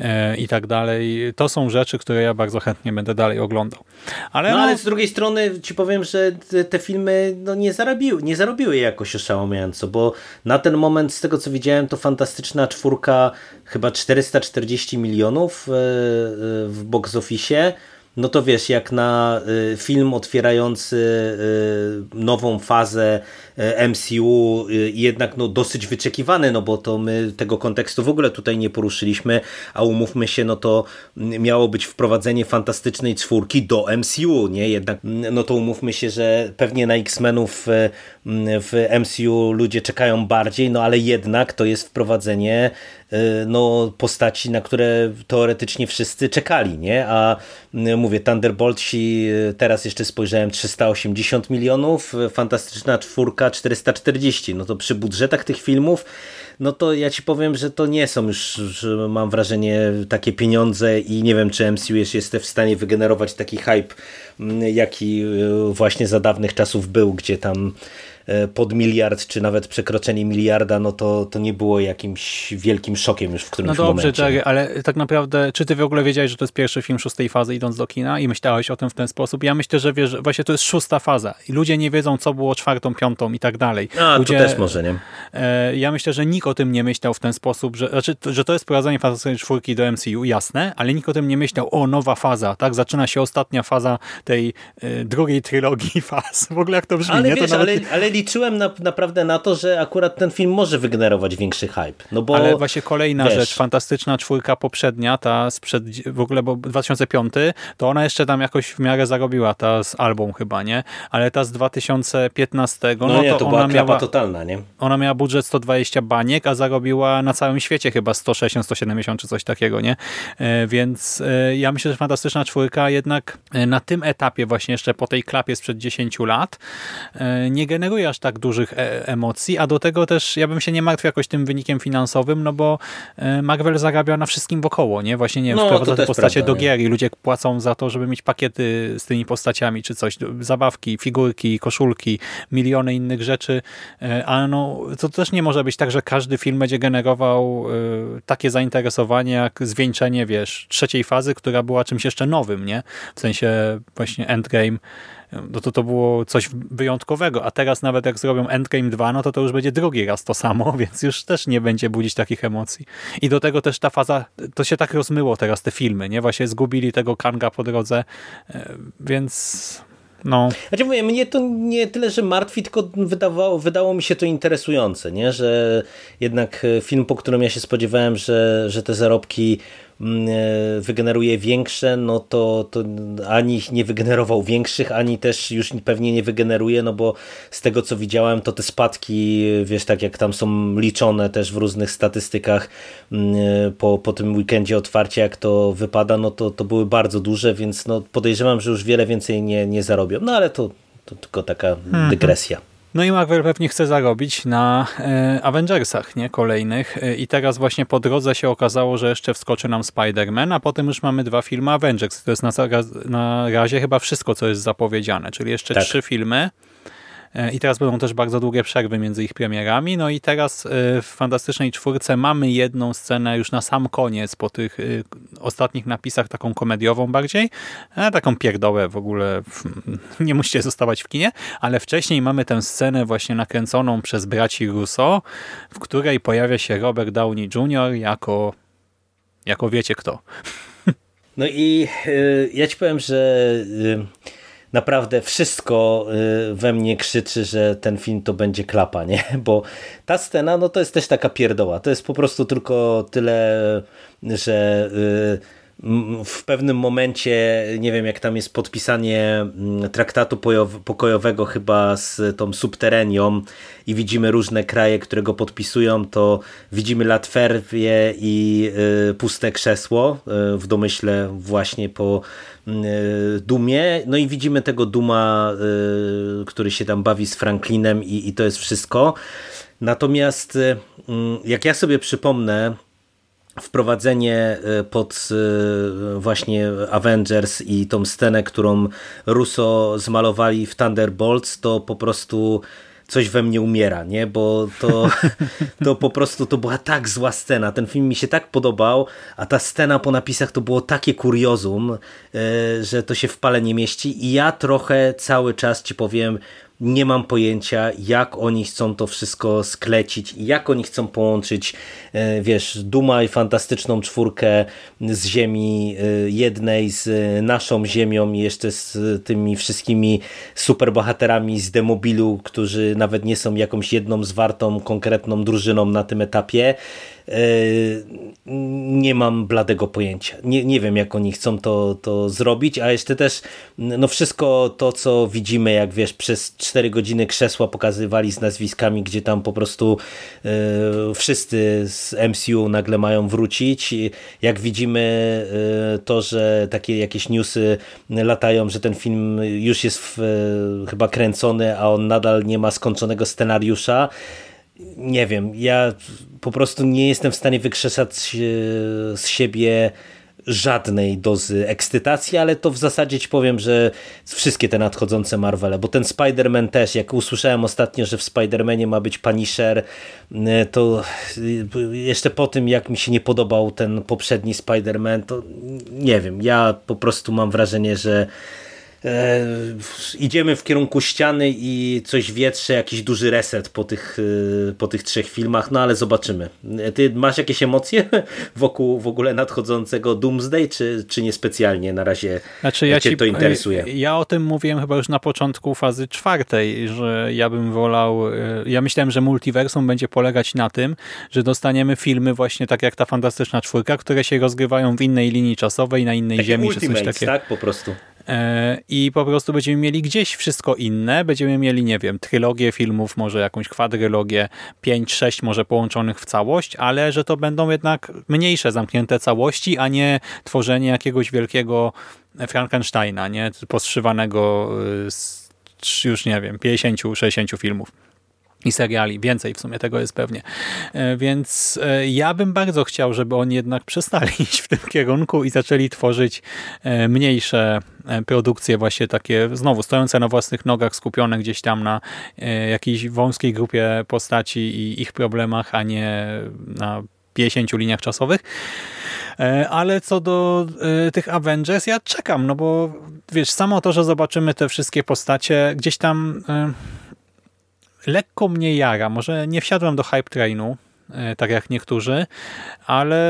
y, i tak dalej. To są rzeczy, które ja bardzo chętnie będę dalej oglądał. Ale, no, no ale z drugiej strony ci powiem, że te filmy no, nie, zarobiły, nie zarobiły jakoś oszałamiająco, bo na ten moment z tego co widziałem to fantastyczna czwórka chyba 440 milionów y, w box office no to wiesz, jak na film otwierający nową fazę E, MCU y, jednak no, dosyć wyczekiwany, no bo to my tego kontekstu w ogóle tutaj nie poruszyliśmy, a umówmy się, no to miało być wprowadzenie fantastycznej czwórki do MCU, nie? Jednak no to umówmy się, że pewnie na X-Menów e, w MCU ludzie czekają bardziej, no ale jednak to jest wprowadzenie e, no, postaci, na które teoretycznie wszyscy czekali, nie? A mówię, Thunderboltsi teraz jeszcze spojrzałem 380 milionów, fantastyczna czwórka 440. No to przy budżetach tych filmów, no to ja ci powiem, że to nie są już, mam wrażenie, takie pieniądze i nie wiem, czy MCU jest w stanie wygenerować taki hype, jaki e, właśnie za dawnych czasów był, gdzie tam pod miliard, czy nawet przekroczenie miliarda, no to, to nie było jakimś wielkim szokiem już w którymś No dobrze, momencie. Jerry, ale tak naprawdę, czy ty w ogóle wiedziałeś, że to jest pierwszy film szóstej fazy idąc do kina i myślałeś o tym w ten sposób? Ja myślę, że wiesz, właśnie to jest szósta faza i ludzie nie wiedzą, co było czwartą, piątą i tak dalej. A, ludzie, to też może, nie? E, ja myślę, że nikt o tym nie myślał w ten sposób, że, znaczy, że to jest prowadzenie fantastycznej czwórki do MCU, jasne, ale nikt o tym nie myślał, o, nowa faza, tak? Zaczyna się ostatnia faza tej e, drugiej trylogii (laughs) faz. W ogóle jak to brzmi, ale nie? Wiesz, nawet... ale, ale liczyłem na, na naprawdę na to, że akurat ten film może wygenerować większy hype. No bo, Ale właśnie kolejna wiesz, rzecz, fantastyczna czwórka poprzednia, ta sprzed w ogóle, bo 2005, to ona jeszcze tam jakoś w miarę zarobiła, ta z album chyba, nie? Ale ta z 2015, no, no nie, to, to była miała totalna, nie? Ona miała budżet 120 baniek, a zarobiła na całym świecie chyba 160, 170 czy coś takiego, nie? E, więc e, ja myślę, że fantastyczna czwórka jednak e, na tym etapie właśnie jeszcze po tej klapie sprzed 10 lat nie generuje aż tak dużych e emocji, a do tego też ja bym się nie martwił jakoś tym wynikiem finansowym, no bo e, Marvel zarabia na wszystkim wokoło, nie? Właśnie, nie wiem, no, wprowadza te postacie prawda, do gier i ludzie płacą za to, żeby mieć pakiety z tymi postaciami czy coś, zabawki, figurki, koszulki, miliony innych rzeczy, e, ale no, to też nie może być tak, że każdy film będzie generował takie zainteresowanie jak zwieńczenie, wiesz, trzeciej fazy, która była czymś jeszcze nowym, nie? W sensie właśnie Endgame no to to było coś wyjątkowego, a teraz nawet jak zrobią Endgame 2, no to to już będzie drugi raz to samo, (laughs) więc już też nie będzie budzić takich emocji. I do tego też ta faza, to się tak rozmyło teraz te filmy, nie? Właśnie zgubili tego Kanga po drodze, e, więc no. Znaczy mówię, mnie to nie tyle, że martwi, tylko wydawało, wydało mi się to interesujące, nie? że jednak film, po którym ja się spodziewałem, że, że te zarobki e, wygeneruje większe, no to, to ani nie wygenerował większych, ani też już pewnie nie wygeneruje, no bo z tego co widziałem, to te spadki, wiesz, tak jak tam są liczone też w różnych statystykach mm, e, po, po tym weekendzie otwarcia, jak to wypada, no to, to były bardzo duże, więc no podejrzewam, że już wiele więcej nie, nie zarobią. No ale to, to tylko taka mhm. dygresja. No i Marvel pewnie chce zarobić na e, Avengersach, nie? Kolejnych. E, I teraz właśnie po drodze się okazało, że jeszcze wskoczy nam Spider-Man, a potem już mamy dwa filmy Avengers. To jest na, na razie chyba wszystko, co jest zapowiedziane, czyli jeszcze tak. trzy filmy. E, I teraz będą też bardzo długie przerwy między ich premierami. No i teraz e, w Fantastycznej Czwórce mamy jedną scenę już na sam koniec, po tych e, ostatnich napisach, taką komediową bardziej. Taką pierdołę w ogóle (laughs) nie musicie zostawać w kinie, ale wcześniej mamy tę scenę właśnie nakręconą przez braci Russo, w której pojawia się Robert Downey Jr. jako, jako wiecie kto. (laughs) No i y, ja ci powiem, że y, naprawdę wszystko y, we mnie krzyczy, że ten film to będzie klapa, nie? (laughs) Bo ta scena, no to jest też taka pierdoła. To jest po prostu tylko tyle, że y, w pewnym momencie, nie wiem jak tam jest podpisanie traktatu pokojowego chyba z tą subterenią i widzimy różne kraje, które go podpisują, to widzimy Latwerwie i y, puste krzesło w domyśle właśnie po Y, Dumie. No i widzimy tego Duma, y, który się tam bawi z Franklinem i, i to jest wszystko. Natomiast y, jak ja sobie przypomnę wprowadzenie pod właśnie Avengers i tą scenę, którą Russo zmalowali w Thunderbolts, to po prostu coś we mnie umiera, nie? Bo to, (laughs) to po prostu to była tak zła scena. Ten film mi się tak podobał, a ta scena po napisach to było takie kuriozum, e, że to się w pale nie mieści i ja trochę cały czas ci powiem, nie mam pojęcia, jak oni chcą to wszystko sklecić i jak oni chcą połączyć, e, wiesz, Duma i fantastyczną czwórkę z ziemi e, jednej, z naszą ziemią i jeszcze z tymi wszystkimi superbohaterami z Demobilu, którzy nawet nie są jakąś jedną zwartą, konkretną drużyną na tym etapie. E, nie mam bladego pojęcia. Nie, nie wiem, jak oni chcą to, to zrobić, a jeszcze też no wszystko to, co widzimy, jak wiesz, przez 4 godziny krzesła pokazywali z nazwiskami, gdzie tam po prostu e, wszyscy z MCU nagle mają wrócić. Jak widzimy e, to, że takie jakieś newsy latają, że ten film już jest w, chyba kręcony, a on nadal nie ma skończonego scenariusza, nie wiem, ja po prostu nie jestem w stanie wykrzesać z siebie żadnej dozy ekscytacji, ale to w zasadzie ci powiem, że wszystkie te nadchodzące Marvele, bo ten Spider-Man też, jak usłyszałem ostatnio, że w Spider-Manie ma być Punisher, to jeszcze po tym, jak mi się nie podobał ten poprzedni Spider-Man, to nie wiem, ja po prostu mam wrażenie, że e, idziemy w kierunku ściany i coś wietrze, jakiś duży reset po tych, e, po tych trzech filmach, no ale zobaczymy. Ty masz jakieś emocje (laughs) wokół w ogóle nadchodzącego Doomsday, czy, czy niespecjalnie na razie znaczy, ja cię ci, to interesuje? Ja o tym mówiłem chyba już na początku fazy czwartej, że ja bym wolał, e, ja myślałem, że multiversum będzie polegać na tym, że dostaniemy filmy właśnie tak jak ta Fantastyczna Czwórka, które się rozgrywają w innej linii czasowej, na innej Takie ziemi, czy coś takiego. tak? Po prostu. E, i po prostu będziemy mieli gdzieś wszystko inne. Będziemy mieli, nie wiem, trylogię filmów, może jakąś kwadrylogię, 5-6 może połączonych w całość, ale że to będą jednak mniejsze, zamknięte całości, a nie tworzenie jakiegoś wielkiego Frankensteina, nie? Poszywanego y, z już nie wiem, 50-60 filmów i seriali. Więcej w sumie tego jest pewnie. E, więc e, ja bym bardzo chciał, żeby oni jednak przestali (laughs) iść w tym kierunku i zaczęli tworzyć e, mniejsze produkcje właśnie takie, znowu stojące na własnych nogach, skupione gdzieś tam na jakiejś wąskiej grupie postaci i ich problemach, a nie na 50 liniach czasowych. Ale co do tych Avengers, ja czekam, no bo wiesz, samo to, że zobaczymy te wszystkie postacie, gdzieś tam lekko mnie jara. Może nie wsiadłem do hype trainu, e, tak jak niektórzy, ale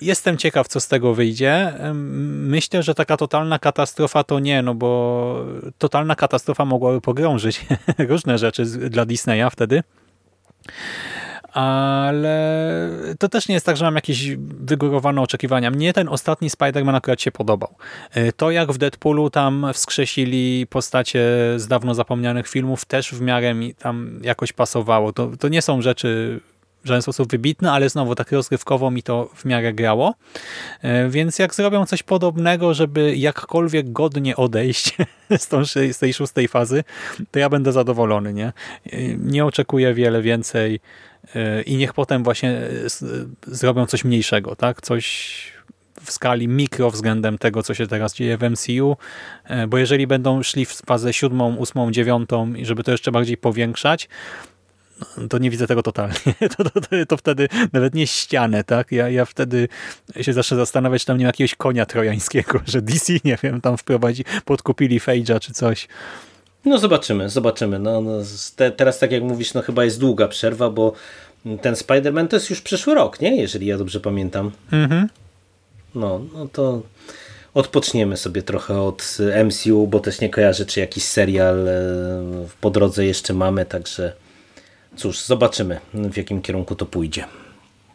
jestem ciekaw, co z tego wyjdzie. Myślę, że taka totalna katastrofa to nie, no bo totalna katastrofa mogłaby pogrążyć (laughs) różne rzeczy dla Disneya wtedy ale to też nie jest tak, że mam jakieś wygórowane oczekiwania. Mnie ten ostatni Spider-Man akurat się podobał. E, to jak w Deadpoolu tam wskrzesili postacie z dawno zapomnianych filmów też w miarę mi tam jakoś pasowało. To, to nie są rzeczy żaden sposób wybitne, ale znowu tak rozgrywkowo mi to w miarę grało. E, więc jak zrobią coś podobnego, żeby jakkolwiek godnie odejść (laughs) z, tą, z tej szóstej fazy, to ja będę zadowolony. Nie, e, nie oczekuję wiele więcej i niech potem właśnie e, zrobią coś mniejszego, tak? Coś w skali mikro względem tego, co się teraz dzieje w MCU, e, bo jeżeli będą szli w fazę siódmą, ósmą, dziewiątą i żeby to jeszcze bardziej powiększać, to nie widzę tego totalnie. (laughs) To, to, to, to, wtedy nawet nie ścianę, tak? Ja, ja wtedy się zacznę zastanawiać, czy tam nie ma jakiegoś konia trojańskiego, (laughs) że DC, nie wiem, tam wprowadzi, podkupili Fage'a czy coś. No zobaczymy, zobaczymy. No, no te, teraz tak jak mówisz, no chyba jest długa przerwa, bo ten Spider-Man to jest już przyszły rok, nie? Jeżeli ja dobrze pamiętam. Mhm. No, no to odpoczniemy sobie trochę od MCU, bo też nie kojarzę, czy jakiś serial e, po drodze jeszcze mamy, także cóż, zobaczymy w jakim kierunku to pójdzie.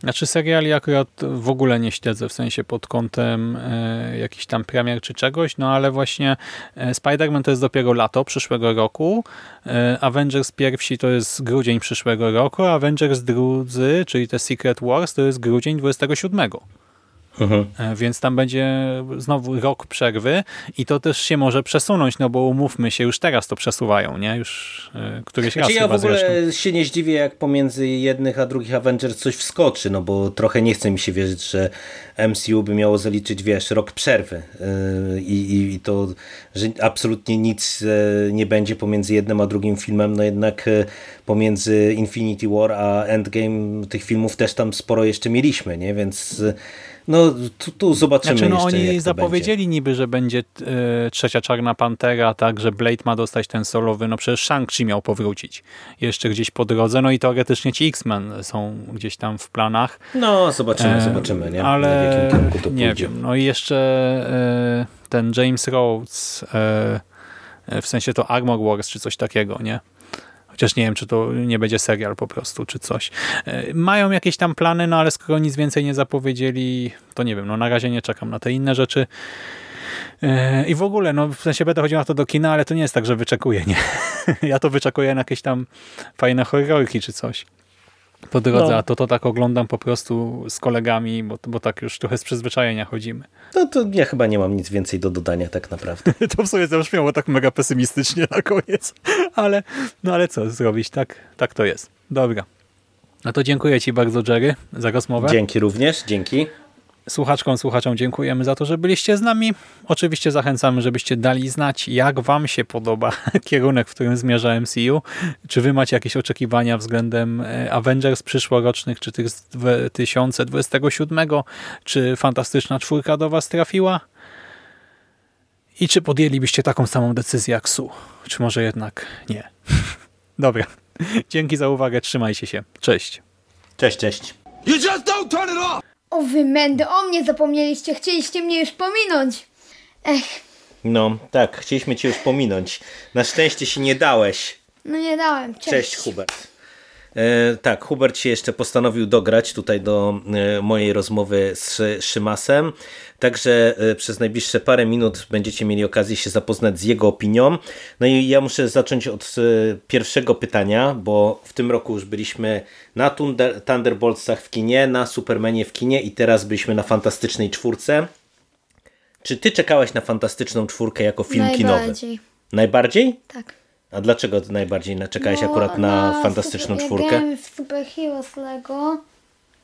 Znaczy seriali akurat w ogóle nie śledzę, w sensie pod kątem e, jakichś tam premier czy czegoś, no ale właśnie e, Spider-Man to jest dopiero lato przyszłego roku, e, Avengers pierwsi to jest grudzień przyszłego roku, Avengers drudzy, czyli te Secret Wars to jest grudzień 27. Mhm. E, więc tam będzie znowu rok przerwy i to też się może przesunąć, no bo umówmy się, już teraz to przesuwają, nie? Już y, któryś znaczy, raz Ja w ogóle zresztą. się nie zdziwię, jak pomiędzy jednych a drugich Avengers coś wskoczy, no bo trochę nie chce mi się wierzyć, że MCU by miało zaliczyć, wiesz, rok przerwy yy, i, i to, że absolutnie nic nie będzie pomiędzy jednym a drugim filmem, no jednak pomiędzy Infinity War a Endgame tych filmów też tam sporo jeszcze mieliśmy, nie? Więc no tu, tu zobaczymy znaczy, no, Oni zapowiedzieli będzie. niby, że będzie e, trzecia Czarna Pantera, tak, że Blade ma dostać ten solowy, no przecież Shang-Chi miał powrócić jeszcze gdzieś po drodze, no i teoretycznie ci X-Men są gdzieś tam w planach. No zobaczymy, e, zobaczymy, nie? Ale nie wiem, no i jeszcze e, ten James Rhodes, e, w sensie to Armor Wars czy coś takiego, nie? Chociaż nie wiem, czy to nie będzie serial po prostu, czy coś. E, mają jakieś tam plany, no ale skoro nic więcej nie zapowiedzieli, to nie wiem, no na razie nie czekam na te inne rzeczy. E, I w ogóle, no w sensie będę chodził na to do kina, ale to nie jest tak, że wyczekuję, nie? (laughs) Ja to wyczekuję na jakieś tam fajne horrorki czy coś po drodze, no. a to to tak oglądam po prostu z kolegami, bo, bo tak już trochę z przyzwyczajenia chodzimy. No to ja chyba nie mam nic więcej do dodania tak naprawdę. (laughs) to w sumie zabrzmiało tak mega pesymistycznie na koniec, ale no ale co zrobić, tak, tak to jest. Dobra. No to dziękuję Ci bardzo Jerry za rozmowę. Dzięki również, dzięki. Słuchaczkom, słuchaczom dziękujemy za to, że byliście z nami. Oczywiście zachęcamy, żebyście dali znać, jak Wam się podoba (laughs) kierunek, w którym zmierza MCU. Czy Wy macie jakieś oczekiwania względem e, Avengers przyszłorocznych, czy tych z 2027, czy Fantastyczna Czwórka do Was trafiła? I czy podjęlibyście taką samą decyzję jak Su? Czy może jednak nie? (laughs) Dobra. Dzięki za uwagę, trzymajcie się. Cześć. Cześć, cześć. You just don't turn it off! O wy mędy, o mnie zapomnieliście, chcieliście mnie już pominąć. Ech. No, tak, chcieliśmy cię już pominąć. Na szczęście się nie dałeś. No nie dałem, cześć. Cześć Hubert. E, tak, Hubert się jeszcze postanowił dograć tutaj do e, mojej rozmowy z Szymasem, także e, przez najbliższe parę minut będziecie mieli okazję się zapoznać z jego opinią. No i ja muszę zacząć od pierwszego pytania, bo w tym roku już byliśmy na Thunder, Thunderboltsach w kinie, na Supermanie w kinie i teraz byliśmy na Fantastycznej Czwórce. Czy ty czekałaś na Fantastyczną Czwórkę jako film Najbardziej. kinowy? Najbardziej? Tak. A dlaczego najbardziej czekałeś No, akurat na, fantastyczną super, czwórkę? Grałem w Super Heroes Lego,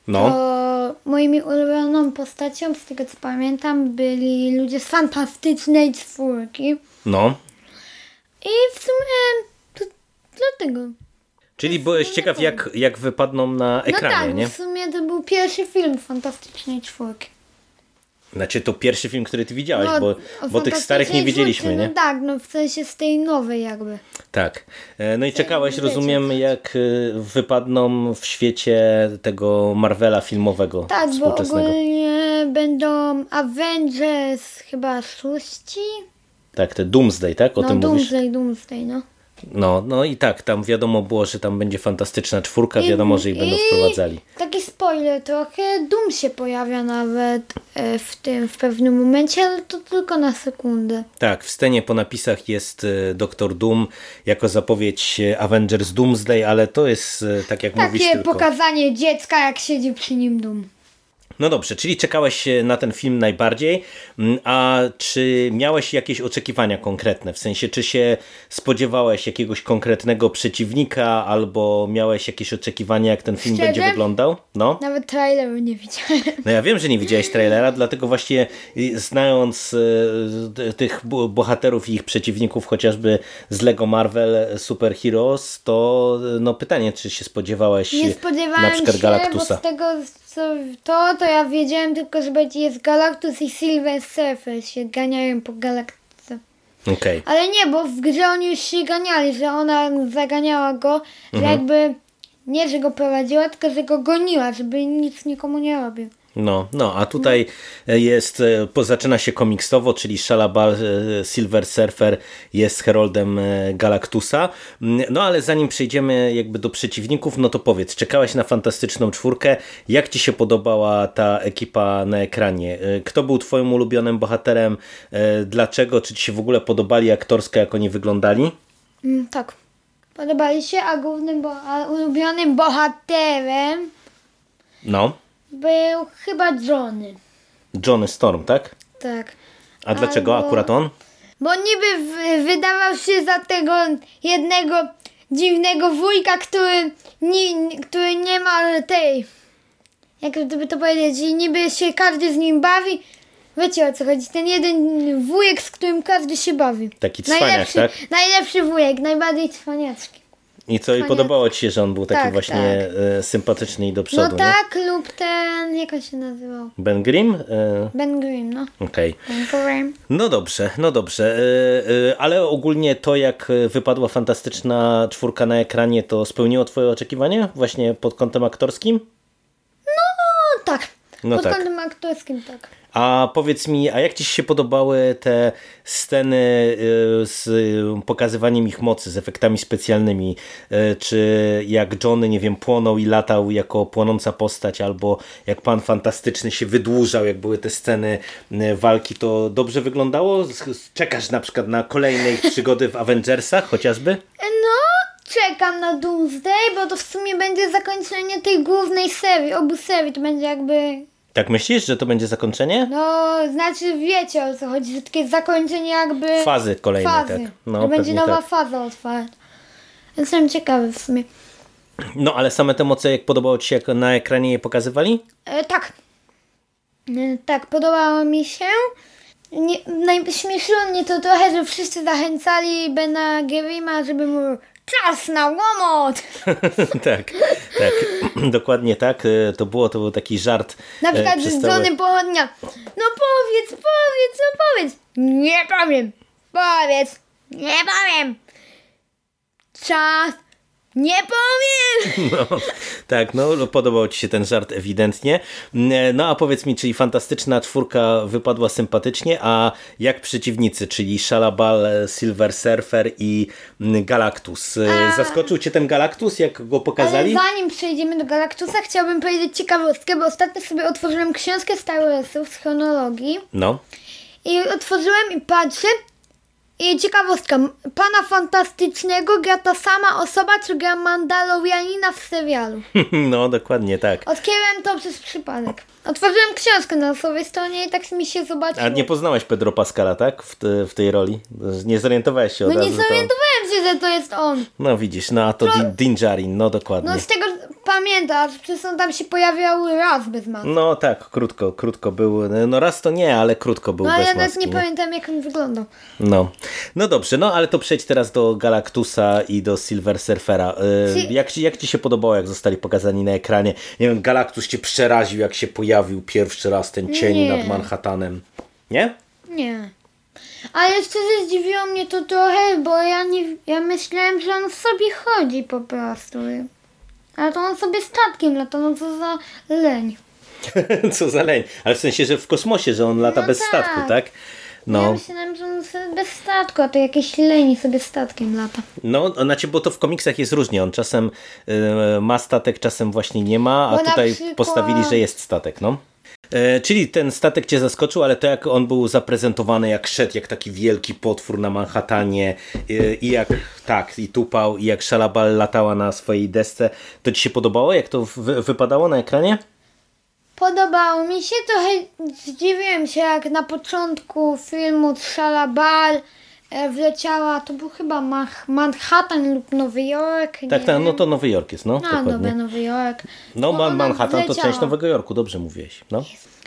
No, to moimi ulubioną postacią, z tego co pamiętam, byli ludzie z fantastycznej czwórki. no. I w sumie to dlatego. Czyli byłeś ciekaw, jak, jak wypadną na No ekranie, tak, nie? w sumie to był pierwszy film fantastycznej czwórki. Znaczy, to pierwszy film, który ty widziałeś, No, bo, bo tych starych nie Fantastycznej widzieliśmy, czwórce, nie? No tak, no w sensie z tej nowej jakby. Tak. E, No i czekałeś, rozumiem, jak y, wypadną w świecie tego Marvela filmowego Tak, bo ogólnie będą Avengers chyba szóści? Tak, te Doomsday, tak? O no tym mówisz? Doomsday, Doomsday, no. No, no i tak, tam wiadomo było, że tam będzie fantastyczna czwórka, wiadomo, że ich będą wprowadzali. Taki spoiler trochę, Doom się pojawia nawet e, w tym w pewnym momencie, ale to tylko na sekundę. Tak, w scenie po napisach jest e, Doktor Doom jako zapowiedź e, Avengers Doomsday, ale to jest, tak jak mówisz, Takie tylko... pokazanie dziecka, jak siedzi przy nim Doom. No dobrze, czyli czekałeś na ten film najbardziej, Mm, a czy miałeś jakieś oczekiwania konkretne? W sensie, czy się spodziewałeś jakiegoś konkretnego przeciwnika, albo miałeś jakieś oczekiwania, jak ten film Szczerze? będzie wyglądał? No. Nawet traileru nie widziałem. No ja wiem, że nie widziałeś (laughs) trailera, dlatego właśnie y, znając e, tych bo- bohaterów i ich przeciwników chociażby z Lego Marvel Super Heroes, to no pytanie, czy się spodziewałeś Nie spodziewałem na przykład się, Galactusa? bo z tego co to, to ja wiedziałem tylko, że będzie jest Galactus i Silver Surfer się ganiają po galaktyce. Okej. Ale nie, bo w grze oni już się ganiali, że ona zaganiała go, że Mhm. jakby nie, że go prowadziła, tylko że go goniła, żeby nic nikomu nie robił. No, no, a tutaj jest, e, zaczyna się komiksowo, czyli Shalabal e, Silver Surfer jest heroldem e, Galactusa. Mm, No ale zanim przejdziemy jakby do przeciwników, no to powiedz, czekałeś na fantastyczną czwórkę, jak ci się podobała ta ekipa na ekranie? E, Kto był twoim ulubionym bohaterem? E, Dlaczego? Czy ci się w ogóle podobali aktorsko, jak oni wyglądali? Mm, tak. Podobali się, a głównym, bo, a ulubionym bohaterem No, był chyba Johnny. Johnny Storm, tak? Tak. A dlaczego Albo- akurat on? Bo niby wydawał się za tego jednego dziwnego wujka, który nie, który nie ma tej. Jak gdyby to powiedzieć, i niby się każdy z nim bawi. Wiecie o co chodzi? Ten jeden wujek, z którym każdy się bawi. Taki cwaniak, najlepszy, tak? Najlepszy wujek, najbardziej cwaniaczki. I co, i podobało ci się, że on był taki Tak, właśnie e, sympatyczny i do przodu, No nie? tak, lub ten, jak on się nazywał? Ben Grimm? E, Ben Grimm, no. Okej. Grimm. No dobrze, no dobrze, e, ale ogólnie to jak wypadła fantastyczna czwórka na ekranie, to spełniło twoje oczekiwania właśnie pod kątem aktorskim? No tak. No Pod tak. kątem aktorskim tak. A powiedz mi, a jak ci się podobały te sceny e, z e, pokazywaniem ich mocy, z efektami specjalnymi? E, Czy jak Johnny, nie wiem, płonął i latał jako płonąca postać, albo jak Pan Fantastyczny się wydłużał, jak były te sceny walki, to dobrze wyglądało? Czekasz na przykład na kolejnej (laughs) przygody w Avengersach chociażby? No, czekam na Doomsday, bo to w sumie będzie zakończenie tej głównej serii, obu serii. To będzie jakby, Tak myślisz, że to będzie zakończenie? no, znaczy wiecie o co chodzi, że takie zakończenie jakby... Fazy kolejnej, fazy. tak. No, to będzie nowa tak. faza otwarta. Jestem ciekawy w sumie. No ale same te moce, jak podobało Ci się, jak na ekranie je pokazywali? E, tak. E, tak, podobało mi się. Nie, najśmieszyło mnie to trochę, że wszyscy zachęcali Bena Gerima, żeby mu czas na łomot! (laughs) tak, tak, (clears throat) dokładnie tak. E, To było, to był taki żart. Na e, przykład przez z całe- Johnny Pochodnia. No powiedz, powiedz, no powiedz. Nie powiem. Powiedz. Nie powiem. Czas. Nie powiem. (laughs) No, tak, no podobał Ci się ten żart ewidentnie. No a powiedz mi, czyli fantastyczna czwórka wypadła sympatycznie, a jak przeciwnicy, czyli Shalabal, Silver Surfer i Galactus. A. Zaskoczył Cię ten Galactus, jak go pokazali? Ale zanim przejdziemy do Galaktusa, chciałbym powiedzieć ciekawostkę, bo ostatnio sobie otworzyłem książkę Star Warsów z chronologii No, i otworzyłem i patrzę i ciekawostka, Pana Fantastycznego gra ta sama osoba, co gra Mandalorianina w serialu. (laughs) no dokładnie tak. Odkryłem to przez przypadek. Otworzyłem książkę na sobie stronie i tak mi się zobaczyło. A nie poznałeś Pedro Pascala, tak? W, te, w tej roli? Nie zorientowałeś się od No nie razu, że to- zorientowałem się, że to jest on. No widzisz, no a to Din, Din Djarin, no dokładnie. No z tego pamiętasz, przecież on tam się pojawiał raz bez maski. No tak, krótko, krótko był. No raz to nie, ale krótko był No bez ja nawet maski. nie pamiętam jak on wyglądał. No. no dobrze, no ale to przejdź teraz do Galactusa i do Silver Surfera. Y, Ci- jak, ci, jak ci się podobało, jak zostali pokazani na ekranie? Nie wiem, Galactus cię przeraził, jak się pojawił pierwszy raz ten cień Nie. nad Manhattanem. Nie? Nie. Ale szczerze zdziwiło mnie to trochę, bo ja nie, ja myślałem, że on sobie chodzi po prostu. Ale to on sobie statkiem lata, no co za leń. (laughs) Co za leń. Ale w sensie, że w kosmosie, że on lata No bez tak. statku, tak? Ja No, myślałem, że on sobie bez statku, a to jakieś leni sobie statkiem lata. no, znaczy, bo to w komiksach jest różnie. On czasem y, ma statek, czasem właśnie nie ma, a Bo tutaj przykład- postawili, że jest statek, no. E, czyli ten statek cię zaskoczył, ale to jak on był zaprezentowany, jak szedł, jak taki wielki potwór na Manhattanie y, i jak, tak, i tupał, i jak Szalabal latała na swojej desce, to ci się podobało, jak to wy, wypadało na ekranie? Podobało mi się, trochę zdziwiłem się, jak na początku filmu Szalabal e, wleciała, to był chyba Manhattan lub Nowy Jork. Tak, tak, no to Nowy Jork jest, no, A, dobra, Nowy Jork. No, Bo Manhattan to wleciała. część Nowego Jorku, dobrze mówiłeś, no.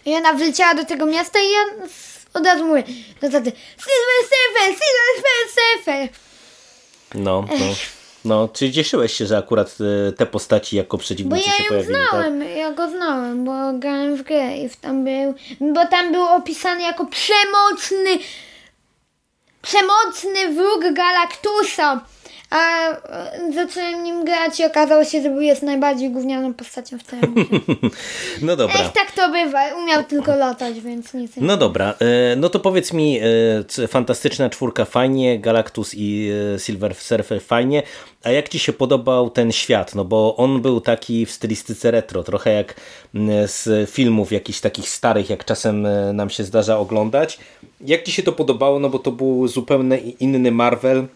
I ona wleciała do tego miasta i ja od razu mówię, no to ty, Silver Surfer, Silver Surfer. No, no. No, czy cieszyłeś się, że akurat e, te postaci jako Bo przeciwnicy ja się ją pojawili, tak? znałem, ja go znałem, bo grałem w grę i tam był, bo tam był opisany jako przemocny, przemocny wróg Galactusa. A e, zacząłem nim grać i okazało się, że był jest najbardziej gównianą postacią w całym. (laughs) No dobra. Ech, tak to bywa. Umiał tylko latać, więc nic nie No dobra, e, no to powiedz mi, e, fantastyczna czwórka fajnie, Galactus i Silver Surfer fajnie, a jak Ci się podobał ten świat? No bo on był taki w stylistyce retro, trochę jak z filmów jakichś takich starych, jak czasem nam się zdarza oglądać. Jak Ci się to podobało? No bo to był zupełnie inny Marvel,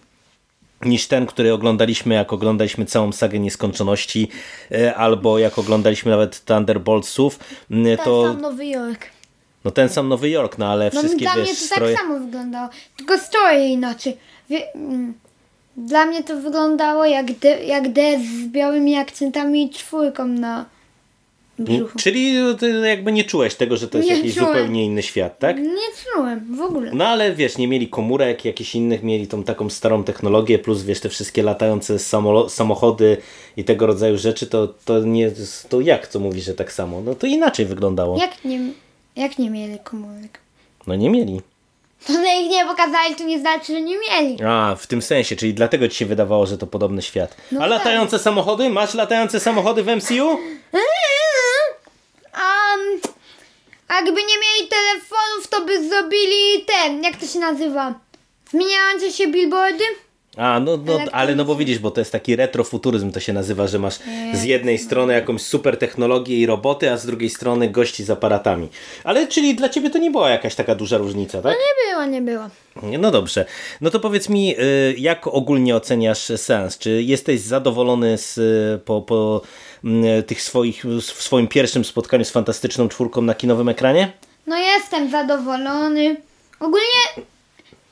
niż ten, który oglądaliśmy, jak oglądaliśmy całą sagę nieskończoności, e, albo jak oglądaliśmy nawet Thunderboltsów, Ten to sam Nowy Jork. no ten sam Nowy Jork, no ale No wszystkie dla wiesz, mnie to stroje... tak samo wyglądało, tylko stroje inaczej. Wie, mm, dla mnie to wyglądało jak, de, jak D z białymi akcentami i czwórką na brzuchu. Czyli ty jakby nie czułeś tego, że to jest Nie jakiś czułem. zupełnie inny świat, tak? Nie czułem w ogóle. No ale wiesz, nie mieli komórek, jakichś innych, mieli tą taką starą technologię, plus wiesz, te wszystkie latające samochody i tego rodzaju rzeczy, to, to nie, to jak to mówisz, że tak samo? No to inaczej wyglądało. Jak nie, jak nie mieli komórek? No nie mieli. To, że ich nie pokazali, to nie znaczy, że nie mieli. A, w tym sensie, czyli dlatego ci się wydawało, że to podobny świat. No A tak. latające samochody? Masz latające samochody w MCU? (laughs) A, jakby nie mieli telefonów, to by zrobili ten, jak to się nazywa? Zmieniające się billboardy? A, no, no ale no bo widzisz, bo to jest taki retrofuturyzm, to się nazywa, że masz z jednej strony jakąś super technologię i roboty, a z drugiej strony gości z aparatami. Ale czyli dla ciebie to nie była jakaś taka duża różnica, tak? Nie było, nie było. No dobrze. No to powiedz mi, y, jak ogólnie oceniasz seans? Czy jesteś zadowolony z, y, po, po tych swoich, w swoim pierwszym spotkaniu z fantastyczną czwórką na kinowym ekranie? No jestem zadowolony. Ogólnie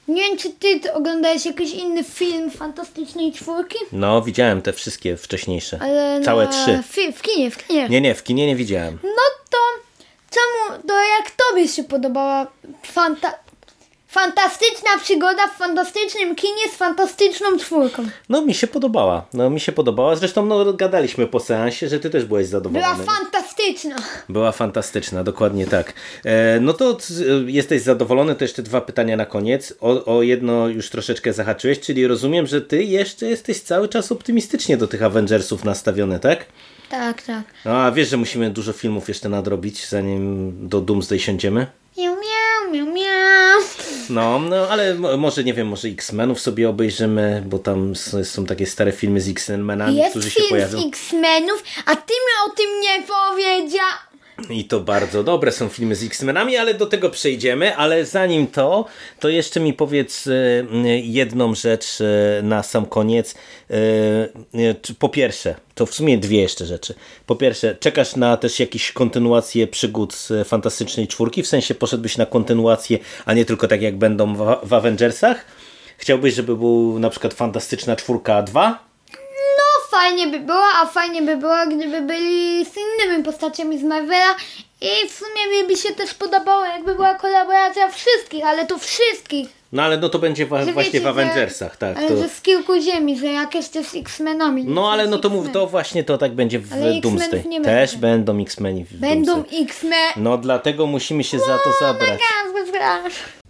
nie wiem, czy ty to oglądałeś jakiś inny film Fantastycznej Czwórki? No, widziałem te wszystkie wcześniejsze. Ale Całe na... trzy. Fi- w kinie, w kinie. Nie, nie, w kinie nie widziałem. No to czemu, to jak tobie się podobała fanta... fantastyczna przygoda w fantastycznym kinie z fantastyczną czwórką? No mi się podobała. No mi się podobała. Zresztą no, gadaliśmy po seansie, że ty też byłeś zadowolony. Była fantastyczna. Była fantastyczna, dokładnie tak. E, no to c- jesteś zadowolony, to jeszcze dwa pytania na koniec. O, o jedno już troszeczkę zahaczyłeś, czyli rozumiem, że ty jeszcze jesteś cały czas optymistycznie do tych Avengersów nastawiony, tak? Tak, tak. No a wiesz, że musimy dużo filmów jeszcze nadrobić, zanim do Doomsday siądziemy? Miau, miau, miau, miau. No, no ale mo- może, nie wiem, może X-Menów sobie obejrzymy, bo tam są takie stare filmy z X-Menami, Jest którzy się film pojawią. z X-Menów, a ty mi o tym nie powiedział. I to bardzo dobre są filmy z X-Menami, ale do tego przejdziemy. Ale zanim to, to jeszcze mi powiedz e, jedną rzecz e, na sam koniec. Po pierwsze, to w sumie dwie jeszcze rzeczy. Po pierwsze, czekasz na też jakieś kontynuacje przygód z Fantastycznej Czwórki? W sensie poszedłbyś na kontynuację, a nie tylko tak jak będą w Avengersach? chciałbyś, żeby był na przykład Fantastyczna Czwórka 2? Fajnie by było, a fajnie by było, gdyby byli z innymi postaciami z Marvela i w sumie mi by się też podobało, jakby była kolaboracja wszystkich, ale to wszystkich. No ale no to będzie wa- Że właśnie wiecie, w że- Avengersach, tak. Ale To... że z kilku ziemi, że jak jeszcze z X-Menami. No ale no to mów, to właśnie to tak będzie w Ale Doomsday. Też będzie. będą X-Meni w Będą Doomsday. X-Men. No dlatego musimy się za to zabrać.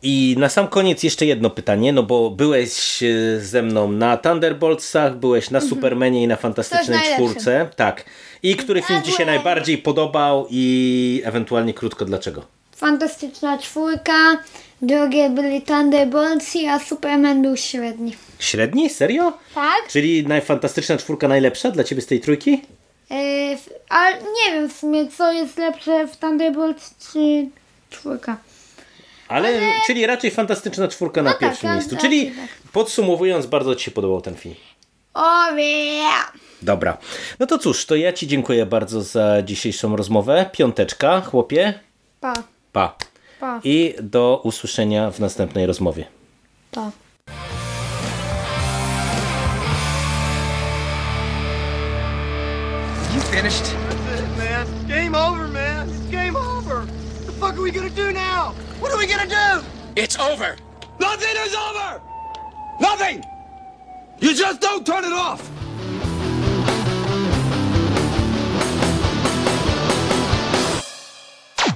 I na sam koniec jeszcze jedno pytanie, no bo byłeś e, ze mną na Thunderboltsach, byłeś na Supermanie i na Fantastycznej Mhm. Czwórce. Tak. I który film Ci się najbardziej podobał i ewentualnie krótko dlaczego? Fantastyczna czwórka, drugie byli Thunderbolts, a Superman był średni. Średni? Serio? Tak? Czyli najfantastyczna czwórka najlepsza dla Ciebie z tej trójki? Yy, ale nie wiem w sumie, co jest lepsze w Thunderbolts czy czwórka. Ale, czyli raczej fantastyczna czwórka na No tak, pierwszym tak, miejscu. Czyli tak. podsumowując, bardzo Ci się podobał ten film. O yeah. Dobra. No to cóż, to ja Ci dziękuję bardzo za dzisiejszą rozmowę. Piąteczka, chłopie. Pa, Pa. Pa, I do usłyszenia w następnej rozmowie. pa. You finished? That's it, man. Game over, man. It's game over. What the fuck are we gonna do now? What are we gonna do? It's over. Nothing is over! Nothing! You just don't turn it off!